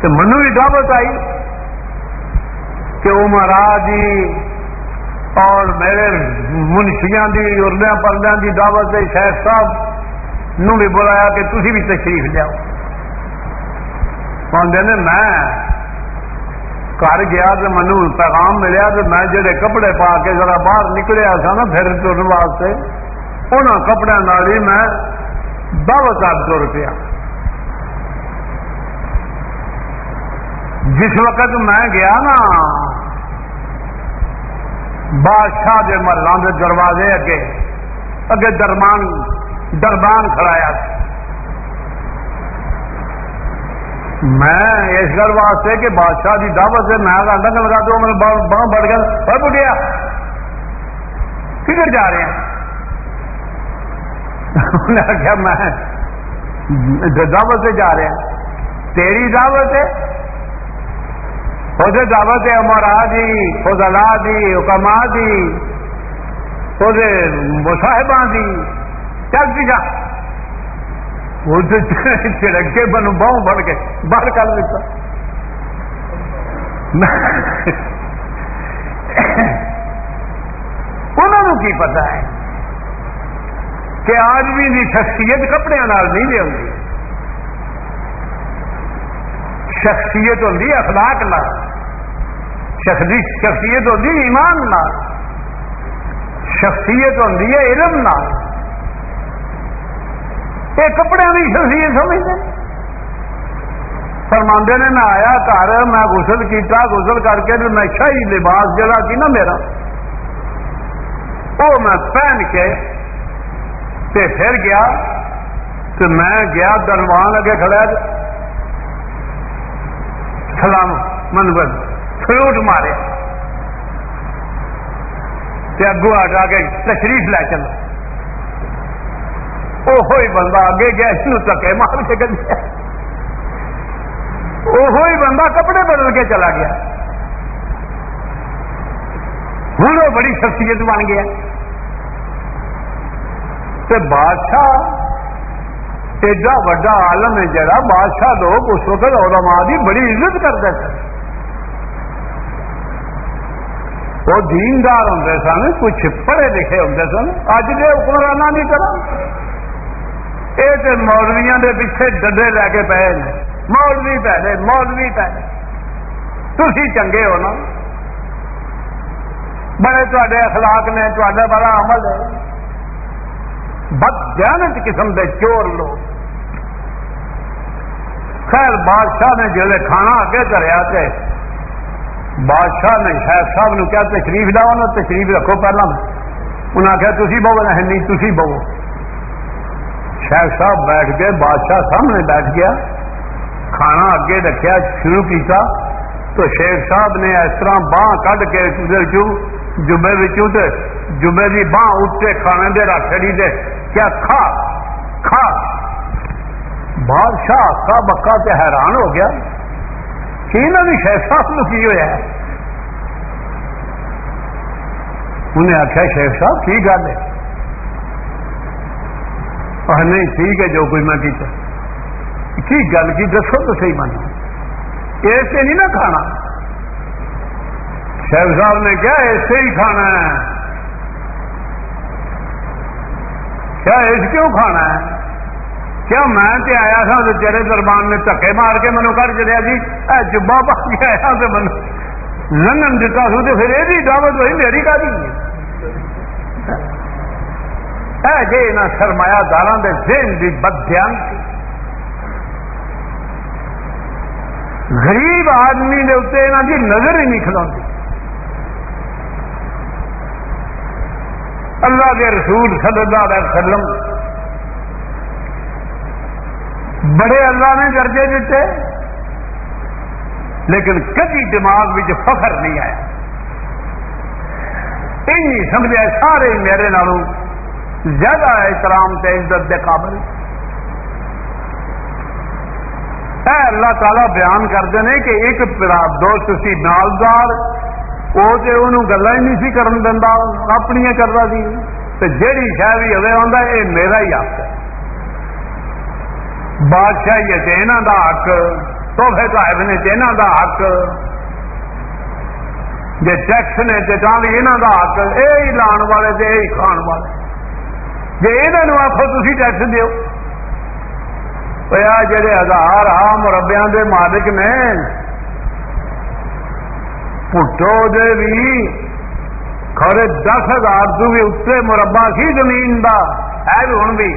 Speaker 1: تو منو بھی دعوت آئی کہ وہ مہاراج جی اور میرے منشیاں دی اردیا پردیا کی دعوت ہے شیخ صاحب نو بھی بلایا کہ تھی بھی تشریف لیاؤ۔ میں گھر گیا تو منو پیغام ملیا تو میں جڑے کپڑے پا کے ذرا باہر نکلیا سا نا پھر ترن واسطے ان کپڑے ہی میں دعوت آپ تر پیا جس وقت میں گیا نا، بادشاہ کے محلوں کے دروازے اگے اگے درمان دربان کھڑایا۔ میں اس گل واسطے کہ بادشاہ کی دعوت سے میں ڈنگ لگا دو میرے باہ بڑھ گیا اور بڑھیا کدھر جا رہے ہیں؟ انہیں آخیا میں دعوت سے جا رہے ہیں، تیری دعوت ہے؟ خود دعوت ہے امرا دی فضلا دی حکما دی خود مصاحبہ دی۔ چل جا۔ سی جا چڑکے بنو بہو بڑھ کے باہر کر دیتا انہوں کی پتا ہے کہ آدمی کی شخصیت کپڑے نہیں لیا شخصیت ہوتی اخلاق نہ شخصیت ہوتی ایمان نہ شخصیت ہوتی ہے علم نہ یہ کپڑے کی شخصیت سمجھتے فرماندے نے میں آیا گھر میں غسل کیتا غسل کر کے میں شاہی لباس جڑا کی نا میرا وہ میں پہن کے تے پھر گیا تو میں گیا دربان اگے کھڑا سلام منور فروٹ مارے اگو آ کے تشریف لے چلو وہ بندہ اگے گیا، اس تکے مار کے گیا وہ بندہ کپڑے بدل کے چلا گیا۔ ہوں وہ بڑی شخصیت بن گیا۔ بادشاہ، ایڈا وا آلم ہے جڑا بادشاہ لوگ اس وقت علماء کی بڑی عزت کرتے تھے۔ وہ دیندار ہوں سن، کچھ پڑھے لکھے ہوں سن۔ اج کے حکمرانہ کی طرح۔ یہ تو مولویا کے پیچھے ڈڈے لے کے پے مولوی پہلے مولوی پہلے تھی چنگے ہو نا بڑے تے اخلاق نے تے بڑا عمل ہے بد جانت قسم کے چور لوگ خیر بادشاہ نے جلے کھانا اگے کریا کہ بادشاہ نے شاید صاحب نے کیا تشریف لاؤ نا تشریف رکھو پہلا انہیں آخیا تھی بہو نہیں تھی بہو شیخ صاحب بیٹھ گئے، بادشاہ سامنے بیٹھ گیا، کھانا اگے رکھیا، شروع کیتا۔ تو شیخ صاحب نے اس طرح باہ کھ کے جبے جبے کی باہ اٹھتے کھانے دے رکھ دے۔ کیا کھا؟ کھا۔ بادشاہ اکا بکا تے حیران ہو گیا۔ کہ انہوں نے شہ صاحب کی ہوا انہیں آخیا شیخ صاحب، کی گل ہے؟ نہیں ٹھیک ہے جو کوئی میں کیتا کی گل کی دسو تو صحیح من ایسے نہیں نا کھانا۔ شیخ صاحب نے کیا ایسے ہی کھانا ہے۔ کیا ایس کیوں کھانا ہے؟ کیا میں تے آیا تھا تو تیرے دربان نے دکے مار کے منو کر چلیا جی۔ اے جبا پا کے آیا تو من لنگن دتا سو تو پھر یہ دعوت ہوئی میری کا دی اے جی نہ سرمایہ دار ذہن کی بدھیان غریب آدمی کے اتنے یہاں کی نظر ہی نہیں کھلو اللہ کے رسول صلی اللہ علیہ وسلم بڑے اللہ نے درجے دیتے، لیکن کبھی دماغ میں فخر نہیں آیا۔ یہ سمجھا سارے میرے نالوں زیادہ احترام سے عزت دے قابل اے اللہ تعالی بیان کرتے ہیں کہ ایک دوست سی مالدار وہ تو انہوں گلا ہی نہیں سی کرن دینا اپنی کرتا سی۔ جیڑی شہ بھی ہوئے آتا یہ میرا ہی حق ہے۔ بادشاہی ہے یہاں کا حق توحفے صاحب نے یہاں کا حق۔ جی ٹیکس نے بھی یہاں کا حق۔ یہ لان والے تو یہ کھان والے۔ جی یہ آخو تھی ٹیکس دیو جڑے ہزار آ مربیا کے مالک نے پٹو دے بھی کھڑے دس ہزار تو بھی اتنے مربع سی زمین کا ہے بھی ہوں بھی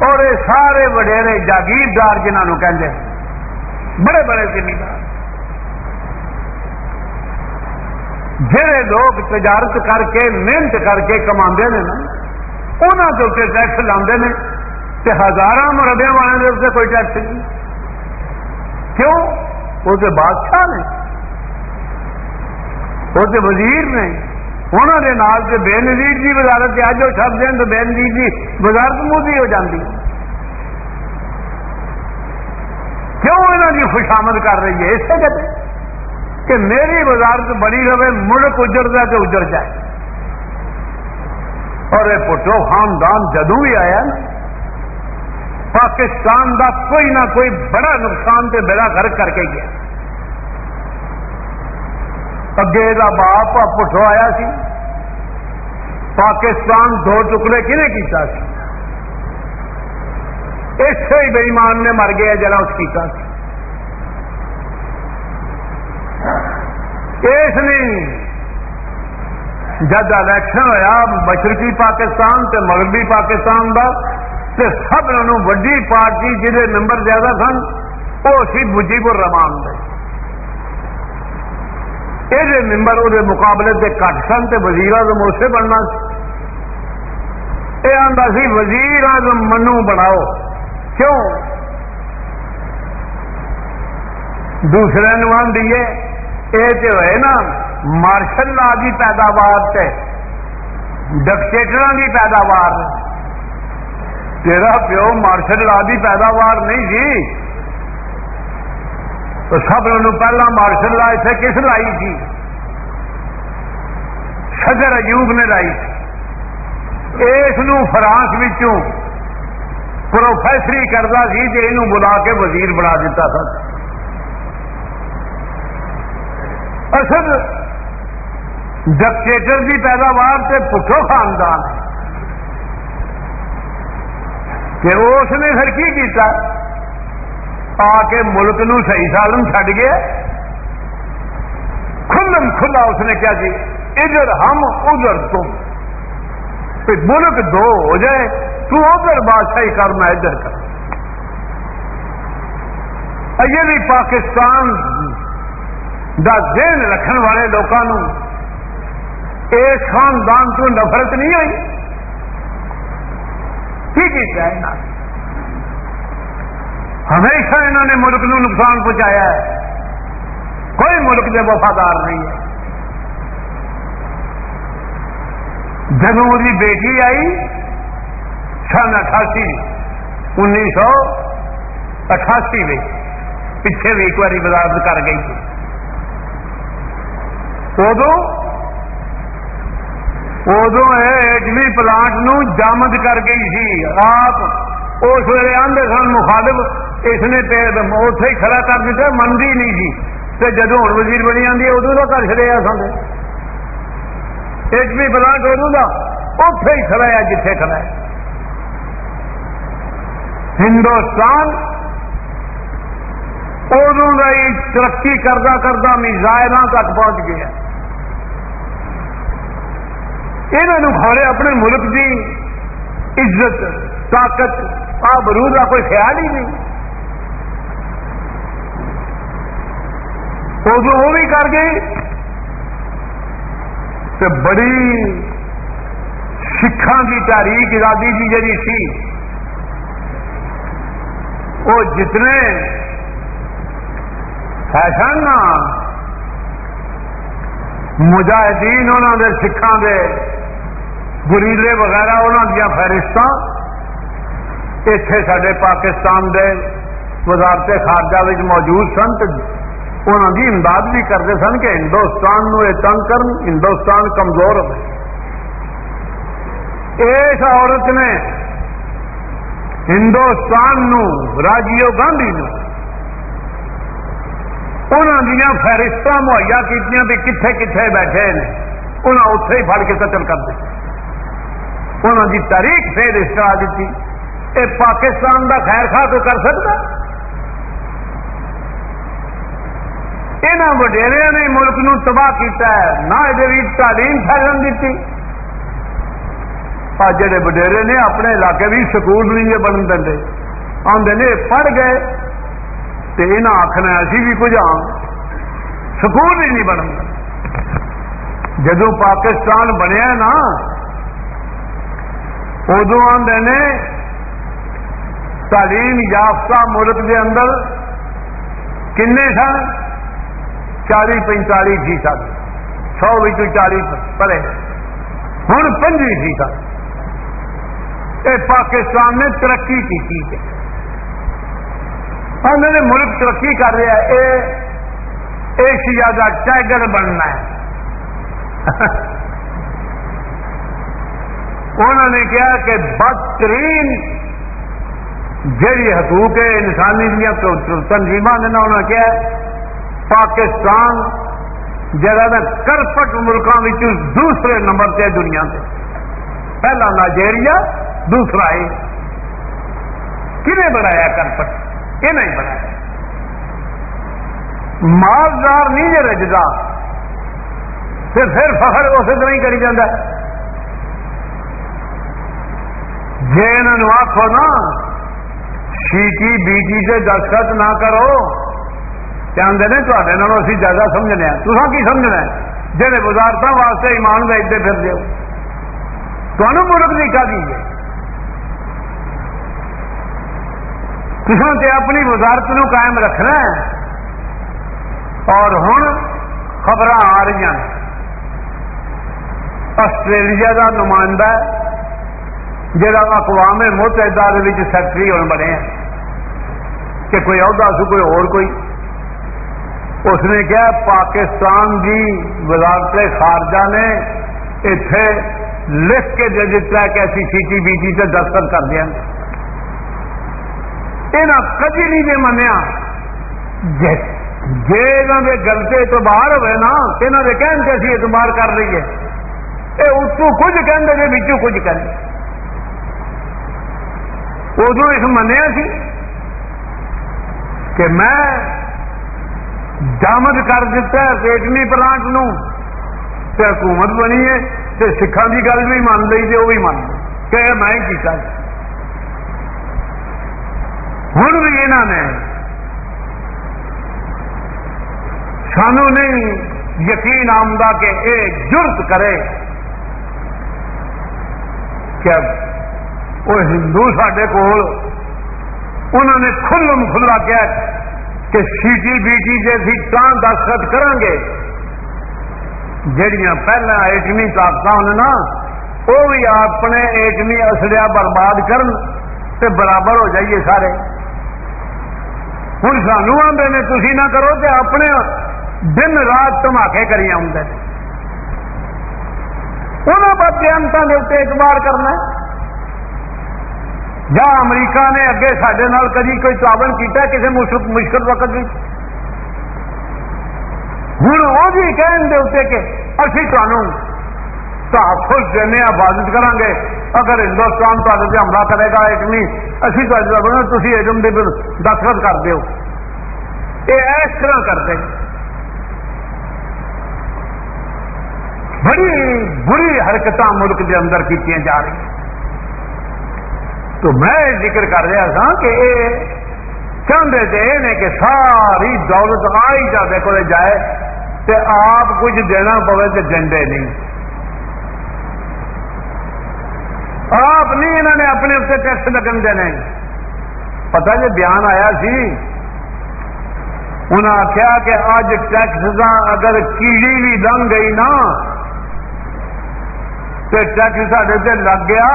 Speaker 1: اور یہ سارے وڈیرے جاگیردار جنہوں کہ بڑے بڑے زمیندار جہے لوگ تجارت کر کے، محنت کر کے کما نے نا انہوں کے اتنے ٹیکس لانے نے تو ہزار مربیا والے کے اتنے کوئی ٹیکس نہیں۔ کیوں؟ وہ تو بادشاہ نے، وہ تو وزیر نے انہوں نے نال سے بے نظیر کی وزارت اج وہ چھپ دیں تو بے نظیر کی وزارت موزی ہو جاتی کیوں انہوں کی خوشامد کر رہی ہے؟ اس وجہ کہ میری وزارت بڑی رہے، ملک اجر جائے تو اجر جائے۔ اور یہ پٹو خاندان جدو بھی آیا نا پاکستان کا کوئی نہ کوئی بڑا نقصان تو بیڑا گھر کر کے گیا۔ اگے کا باپ پٹھو آیا سی۔ پاکستان دو ٹکڑے کھنے کیتا سی۔ اسے ہی بےمان نے مر گیا جلا اس کیتا سی۔ اس نے جب الیکشن ہوا مشرقی پاکستان تے مغربی پاکستان کا سب وڈی پارٹی جہے نمبر زیادہ سن وہ سی مجیبر رحمان دے۔ یہ ممبر وہ مقابلے سے کٹ سن تو وزیر اعظم اسے بننا یہ آتا سی، وزیر اعظم منو بناؤ۔ کیوں؟ دوسرے نوان دیے یہ تو ہے نا، مارشل لا کی پیداوار سے ڈکٹیٹر کی پیداوار۔ تیرا پیو مارشل لا کی پیداوار نہیں جی۔ تو سب نے پہلا مارشل لا اتنے کس لائی جی؟ تھی صدر ایوب نے لائی جی۔ اس فرانس پروفیسری کرتا سی کہ یہ بلا کے وزیر بنا دیتا تھا۔ اصل ڈکٹیٹر کی پیداوار سے پٹھو خاندان کہ اس نے پھر کی کیتا؟ آ کے ملک نو صحیح سالم چڈ گیا۔ کھلم کھلا اس نے کیا جی ادھر ہم، ادھر تم۔ ملک دو ہو جائے، تو ادھر بادشاہی کر، میں ادھر کر۔ یہ بھی پاکستان دا ذہن والے لوگوں اس خاندان تو نفرت نہیں آئی؟ کی چاہے ہمیشہ انہوں نے ملک نو نقصان پہنچایا ہے۔ کوئی ملک کے وفادار نہیں ہے۔ جب وہ بیٹی آئی، سن اٹھاسی انیس سو اٹھاسی میں پیچھے بھی ایک بار وزارت کر گئی تھی۔ ادو ادو ایٹمی پلانٹ نو جامد کر گئی سی آپ اس ویلے آدھے سن مخالف اس نے اتے ہی کھڑا کر دیتا منگی نہیں سی جدو ہوں وزیر بنی آدھی ادو کا کر چڑیا سن ایٹمی پلانٹ ادو کا اتے ہی کھڑا ہے جتنے کھڑا ہے ہندوستان ادو ترقی کرتا کرتا میزائل تک پہنچ گیا یہ کھڑے اپنے ملک کی عزت، طاقت آ کا کوئی خیال ہی نہیں۔ ادو وہ بھی کر گئی تو بڑی سکھان کی تاریخ آزادی کی جی سی، وہ جتنے فیشن مجاہدین انہوں نے سکھان دے گریلے وغیرہ انہوں دیا فہرست اتے سڈے پاکستان دے وزارت خارجہ موجود سن تو انہوں کی امداد بھی کرتے سن کہ ہندوستان نو یہ تنگ کر ہندوستان کمزور ہو۔ اس عورت نے ہندوستان نو، راجیو گاندھی نو انہوں دیا فہرست مہیا کی بھی کتنے کتنے بیٹھے ہیں انہیں اتے ہی فٹ کے قتل کر دی انہوں کی تاریخ پھر اس طرح دیتی یہ پاکستان کا خیر خواہ تو کر سکتا یہاں وڈیریا نے ملک نو تباہ کیتا ہے نہ یہ تعلیم پھیلن دیتی جڑے وڈیرے نے اپنے علاقے بھی سکول نہیں بن دے آدھے نے پڑھ گئے تو یہاں آخنا اسی بھی کچھ ہاں سکول بھی نہیں بن جدو پاکستان بنیا نا ادو آدھے نے تعلیم یافتہ ملک کے اندر کن سن؟ چالی پینتالی جی فیصد سو چالی پڑے۔ ہوں پنجی فیصد پاکستان نے ترقی کی ہے۔ انہوں نے ملک ترقی کر رہا ہے۔ یہ ایشیا کا ٹائگر بننا ہے۔ *laughs* انہوں نے کہا کہ بدترین جہی حقوق ہے، انسانی دیا تنظیم نے انہوں نے کہا پاکستان جگہ کرپٹ ملکوں دوسرے نمبر سے دنیا سے پہلا نائجیریا، دوسرا ہے کنہیں بنایا کرپٹ؟ یہ نہیں بنایا مالدار نہیں جی رجدا پھر پھر فخر اسی طرح ہی کری جانا جی انہوں آخو نا، شیٹی بیٹی سے دستخط نہ کرو چاہتے ہیں تے اسی زیادہ سمجھنے تو کی سمجھنا جہے وزارت واسطے ایمان بیچتے پھر دو تمہیں ملک نہیں کا دیجیے تے اپنی وزارت نو قائم رکھنا ہے۔ اور ہوں خبر آ رہی ہیں آسٹریلیا کا نمائندہ جہاں اقوام متحدہ سیکٹری ہونے بنے ہیں۔ کہ کوئی عہدہ سو کوئی اور کوئی۔ اس نے کیا پاکستان کی وزارت خارجہ نے اتے لکھ کے دے دیتا ہے کہ ایسی سی ٹی بی ٹی سے دستخط کر دیا۔ یہاں کدی نہیں جی منیا۔ جی یہاں گلتے اعتبار ہوئے نا یہاں کے کہن سے اسی اعتبار کر رہی ہے۔ یہ اتو کچھ کہتے جی بچوں کچھ کہتے ادو اس منیا سی کہ میں جامد کر دیتا ہے پلانٹ نو حکومت بنی ہے سکھان کی گل بھی مان لی وہ بھی مان لی کہ میں ہی کیا ہوں بھی یہاں نے سانو نہیں یقین آمدہ کہ یہ جرت کرے کہ وہ ہندو سڈے کول انہوں نے کھلم کھلا کیا کہ سی ٹی بی ٹی جیسی ٹان دستخط کریں گے جہیا پہلے ایٹمی طاقت نا وہ بھی اپنے ایٹمی اصلیا برباد کرن برابر ہو جائیے سارے ہوں سانو آدھے نے تھی نہ کرو کہ اپنے دن رات دھماکے کری آدھے انہوں پر قیامتوں کے اتنے اعتبار کرنا یا امریکہ نے اگے سڈے کدی کوئی تعاون کیا کسی مشکل وقت بھی ہوں وہ بھی کہن دے اتنے کہ اسی تمہوں تحفظ دینے عبادت کریں گے اگر ہندوستان تے حملہ کرے گا ایٹمی اسی تھی ایٹم کے دستخط کر دو یہ اس طرح کرتے۔ بڑی بری حرکت ملک کے اندر کی جا رہی تو میں ذکر کر رہا تھا کہ یہ چاہتے تھے یہ کہ ساری دولت آئی جاتے کو جائے تو آپ کچھ دینا پوے تو ڈنڈے نہیں۔ آپ نہیں انہوں نے اپنے اتنے ٹیکس لگن دینے پتا جی بیان آیا سی۔ انہیں آخیا کہ اج ٹیکس اگر کیڑی بھی لنگ گئی نا، تو ٹیکس سڈے لگ گیا،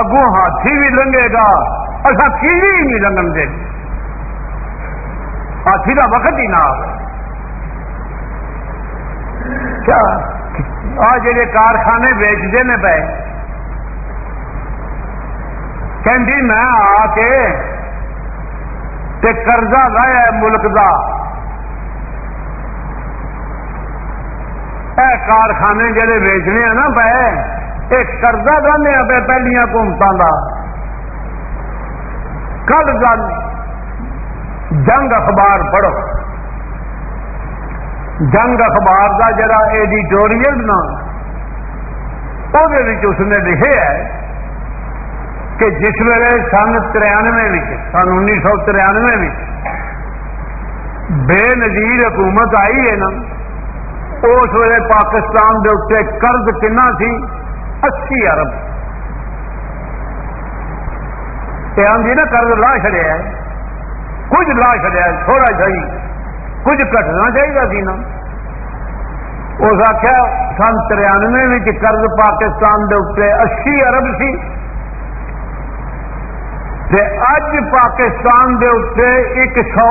Speaker 1: اگوں ہاتھی بھی لنگے گا۔ اصا کیڑی ہی نہیں لنگن دے۔ ہاتھی کا وقت ہی نہ کیا؟ آ جڑے کارخانے بیچتے ہیں پے کہ میں آ کے قرضہ لایا ملک کا کارخانے جڑے ویچنے ہیں نا پہ یہ قرضہ لانے پہ پہلیا حکومتوں کا کل گل جنگ اخبار پڑھو۔ جنگ اخبار کا جڑا ایڈیٹوریل نا وہ اس نے لکھے ہے کہ جس ویلے سن ترانوے سن انیس سو ترانوے بے نظیر حکومت آئی ہے نا، اس ویلے پاکستان کے اتنے قرض کنا سی؟ اسی ارب۔ آدھی نا قرض لا چڑیا کچھ لا چڑیا تھوڑا چاہیے کچھ کٹنا چاہیے سی نا۔ اس آخیا سن ترانوے قرض پاکستان کے اتنے اسی ارب سی۔ اج پاکستان دے اتنے ایک سو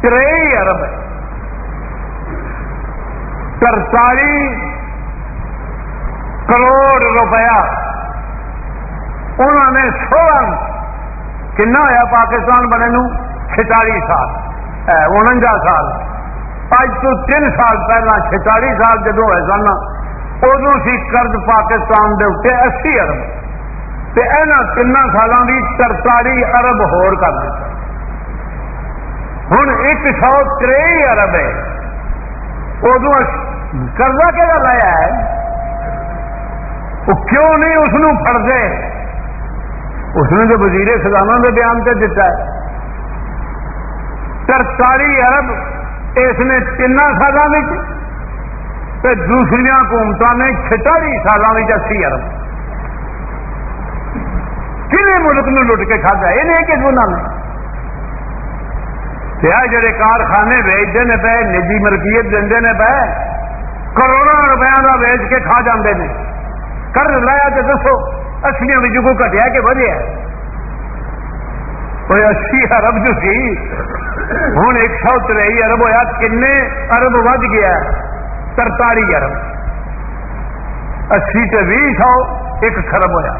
Speaker 1: تری ارب ترتالی کروڑ روپیہ۔ انہوں نے سولہ کنا ہوا پاکستان بنے نو؟ چھتالی سال۔ انجا سال۔ اج تو تین سال پہلا چھتالی سال جدو ہوئے سن ادو سی قرض پاکستان دے اتنے اسی ارب تین سالوں کی ترتالی ارب ہور کر دیتا ہوں ایک سو تری ارب ہے۔ ادو کرزہ کہ لایا ہے؟ وہ کیوں نہیں اس فردے اس نے جو وزیر خزانہ کے بیان سے دتا ہے۔ ترتالی ارب اس نے تین سالوں دوسری حکومتوں نے چھتالی سالوں اسی ارب کھے ملک نو لٹ کے کھدا یہ نہیں کہ انہوں نے جڑے کارخانے ویچتے ہیں پے، نجی ملکیت دے پے کروڑوں روپیہ کا ویچ کے کھا جاندے نے۔ کر لایا تو دسو اصلیوں میں کو گٹیا کہ ودیا کوئی اسی ارب جو سی ہوں ایک سو ترئی ارب ہوا کن ارب ود گیا ترتالی ارب اسی تو بھی سو، ایک خرب ہوا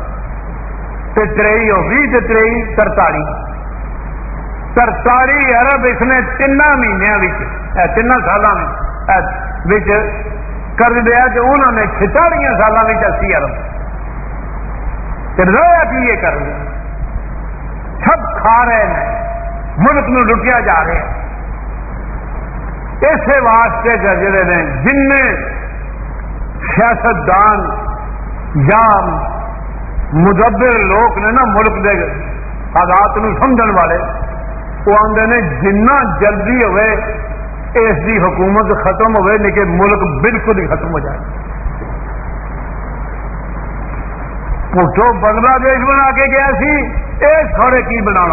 Speaker 1: ترئی ہو بھی ترئی ترتالی۔ ترتالی ارب اس نے تین مہینوں تین سالوں کر دیا کہ انہوں نے چھتالیاں سالوں میں اسی ارب رویا کی یہ کر لیا سب کھا رہے ہیں۔ ملک نو لٹیا جا رہے ہیں اس واسطے جڑے نے جن سیاستدان یا مدبر لوگ نے نا ملک کے حالات سمجھ والے۔ وہ آدھے نے جنہ جلدی ہوئے، اس کی حکومت ختم ہوئے، لیکن ملک بالکل ہی ختم ہو جائے۔ پوچھو بنگلہ دیش بنا کے گیا سی اس تھوڑے کی بنا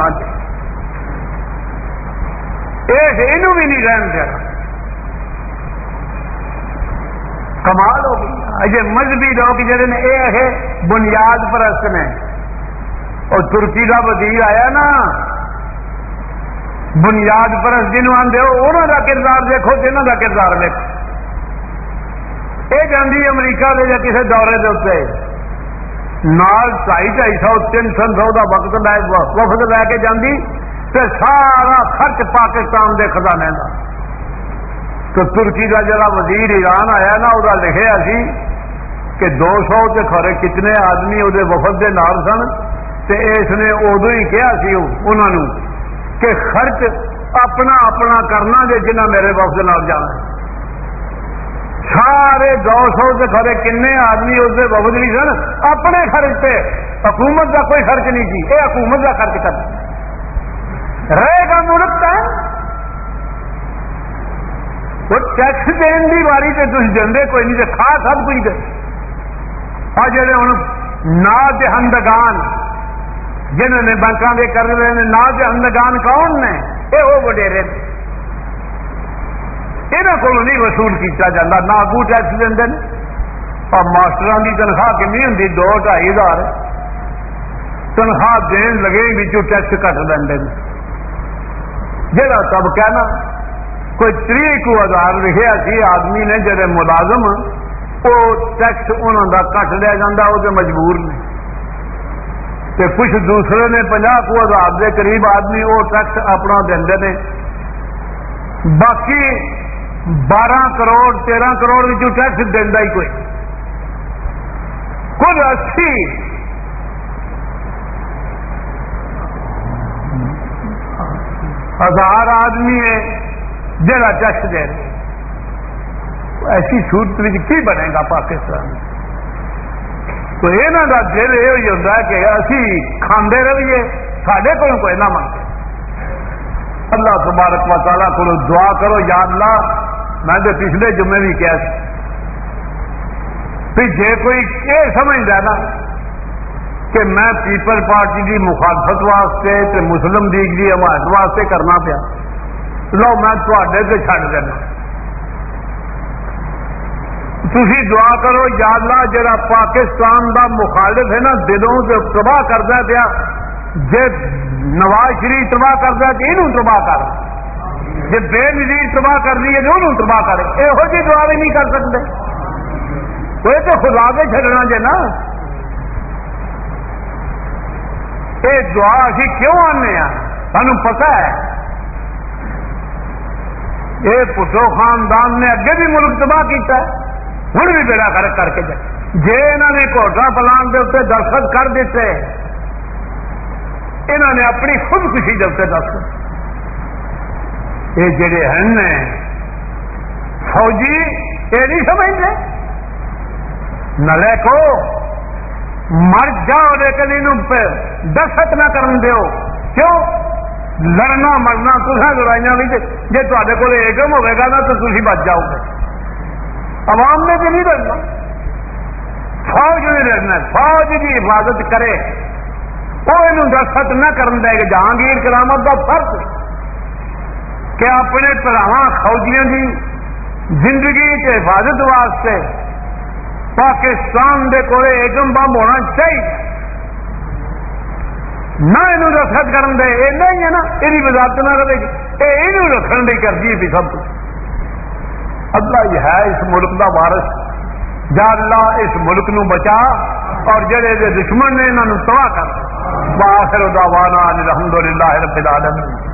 Speaker 1: یہ جی؟ بھی نہیں رہن دیا۔ کمال ہو گئی اجے مذہبی لوگ جڑے نے یہ ہے، بنیاد پرست نے اور ترکی کا وزیر آیا نا، بنیاد پرست جنوب آدھے انہوں کا کردار دیکھو، جنہوں کا کردار دیکھو جاندی امریکہ دے یا کسی دورے کے اتنے نال ڈائی ڈائی سو، تین سو سو کا وقت وفد لے کے جاندی، تے سارا خرچ پاکستان دے خزانے کا تو ترکی کا جڑا وزیر ایران آیا نا وہ لکھا سی کہ دو سو تے کھڑے کتنے آدمی وہ وفد دے نال سن تے اس نے ادو ہی کہا سی انہوں کہ خرچ اپنا اپنا کرنا جے جنہ میرے وفد نال جانا سارے دو سو سے کھڑے کن آدمی اس کے وفد نہیں سن، اپنے خرچ پہ حکومت کا کوئی خرچ نہیں سی یہ حکومت کا خرچ کر رہے گا ملک کا وہ ٹیکس دین کی باری سے تھی دے کوئی نہیں کھا سب کچھ دے آ جڑے ہوں نا دہندگان جنہوں نے بینکوں کے کر رہے ہیں نا دہندگان کون نے؟ یہ وہ وڈیرے۔ یہاں کو نہیں وصول کیا جا نہ اگو ٹیکس دیں اور ماسٹر کی تنخواہ کنی ہوں دو ڈائی ہزار۔ تنخواہ دین لگے بچوں ٹیکس کٹ دیں جہاں سب کہنا کوئی تری ہزار لکھا سی آدمی نے جڑے ملازم وہ ٹیکس انہوں کا کٹ لیا جا وہ مجبور نے۔ تے کچھ دوسرے نے پناہ کو ہزار کے قریب آدمی وہ ٹیکس اپنا دے باقی بارہ کروڑ، تیرہ کروڑ ٹیکس دینا ہی کوئی۔ کل اسی ہزار آدمی ہے جہاں ٹیکس دے رہے ایسی صورت کی بنے گا پاکستان؟ تو یہاں کا دل یہ ہوتا ہے کہ اسی کھانے رہیے سڈے کو کوئی نہ منگے اللہ تبارک و تعالیٰ کو دعا کرو، یا اللہ، میں تو پچھلے جمعے بھی کیا جی کوئی یہ سمجھتا نا کہ میں پیپل پارٹی کی مخالفت واسطے تے مسلم لیگ کی حمایت واسطے کرنا پیا۔ لو میں تے چڈ دینا۔ تھی دعا کرو، یا اللہ جا پاکستان دا مخالف ہے نا، دلوں سے تباہ کرتا پیا جی نواز شریف تباہ کرتا کہ یہ تباہ کر۔ جی بے نظیر تباہ کر دیے تو انہوں تباہ کرے یہو جی دعا بھی نہیں کر سکتے۔ وہ تو خدا کے چڈنا جی نا۔ یہ دعا اسی کیوں آنے سان پتا ہے۔ یہ پٹو خاندان نے اگے بھی ملک تباہ کیتا ہے ہوں بھی بیڑا کر کر کے جی انہوں نے کوٹا پلان کے اتنے دستخط کر دیتے انہوں نے اپنی خودکشی کے اتنے دستخط یہ جڑے ہیں فوجی یہ نہیں سمجھتے؟ نلے کو مر جاؤ لیکن یہ دستخط نہ کرن دیو۔ کیوں؟ لڑنا مرنا تصا لڑائیاں بھی جی تے کو ایکم ہوئے گا نا تو تھی بچ جاؤ گے عوام نے بھی نہیں لڑنا فوج نہیں لڑنا فوج کی حفاظت کرے وہ یہ دستخط نہ کرن دے گا جہانگیر کرامت کا فرق کہ اپنے پراوا فوجیاں کی زندگی کے حفاظت واسطے پاکستان دے کولے ایٹم بم ہونا چاہیے نہ یہ رسد کرن دے، یہ نہیں ہے نا یہ وزارت نہ کرے گی۔ یہ یہ رکھنے کی کرتی ہے سب کچھ۔ اللہ یہ ہے اس ملک کا وارس جا اللہ اس ملک نو بچا اور جڑے دے دشمن نے انہوں تباہ کر۔ باخر دعوانا الحمدللہ رب العالمین۔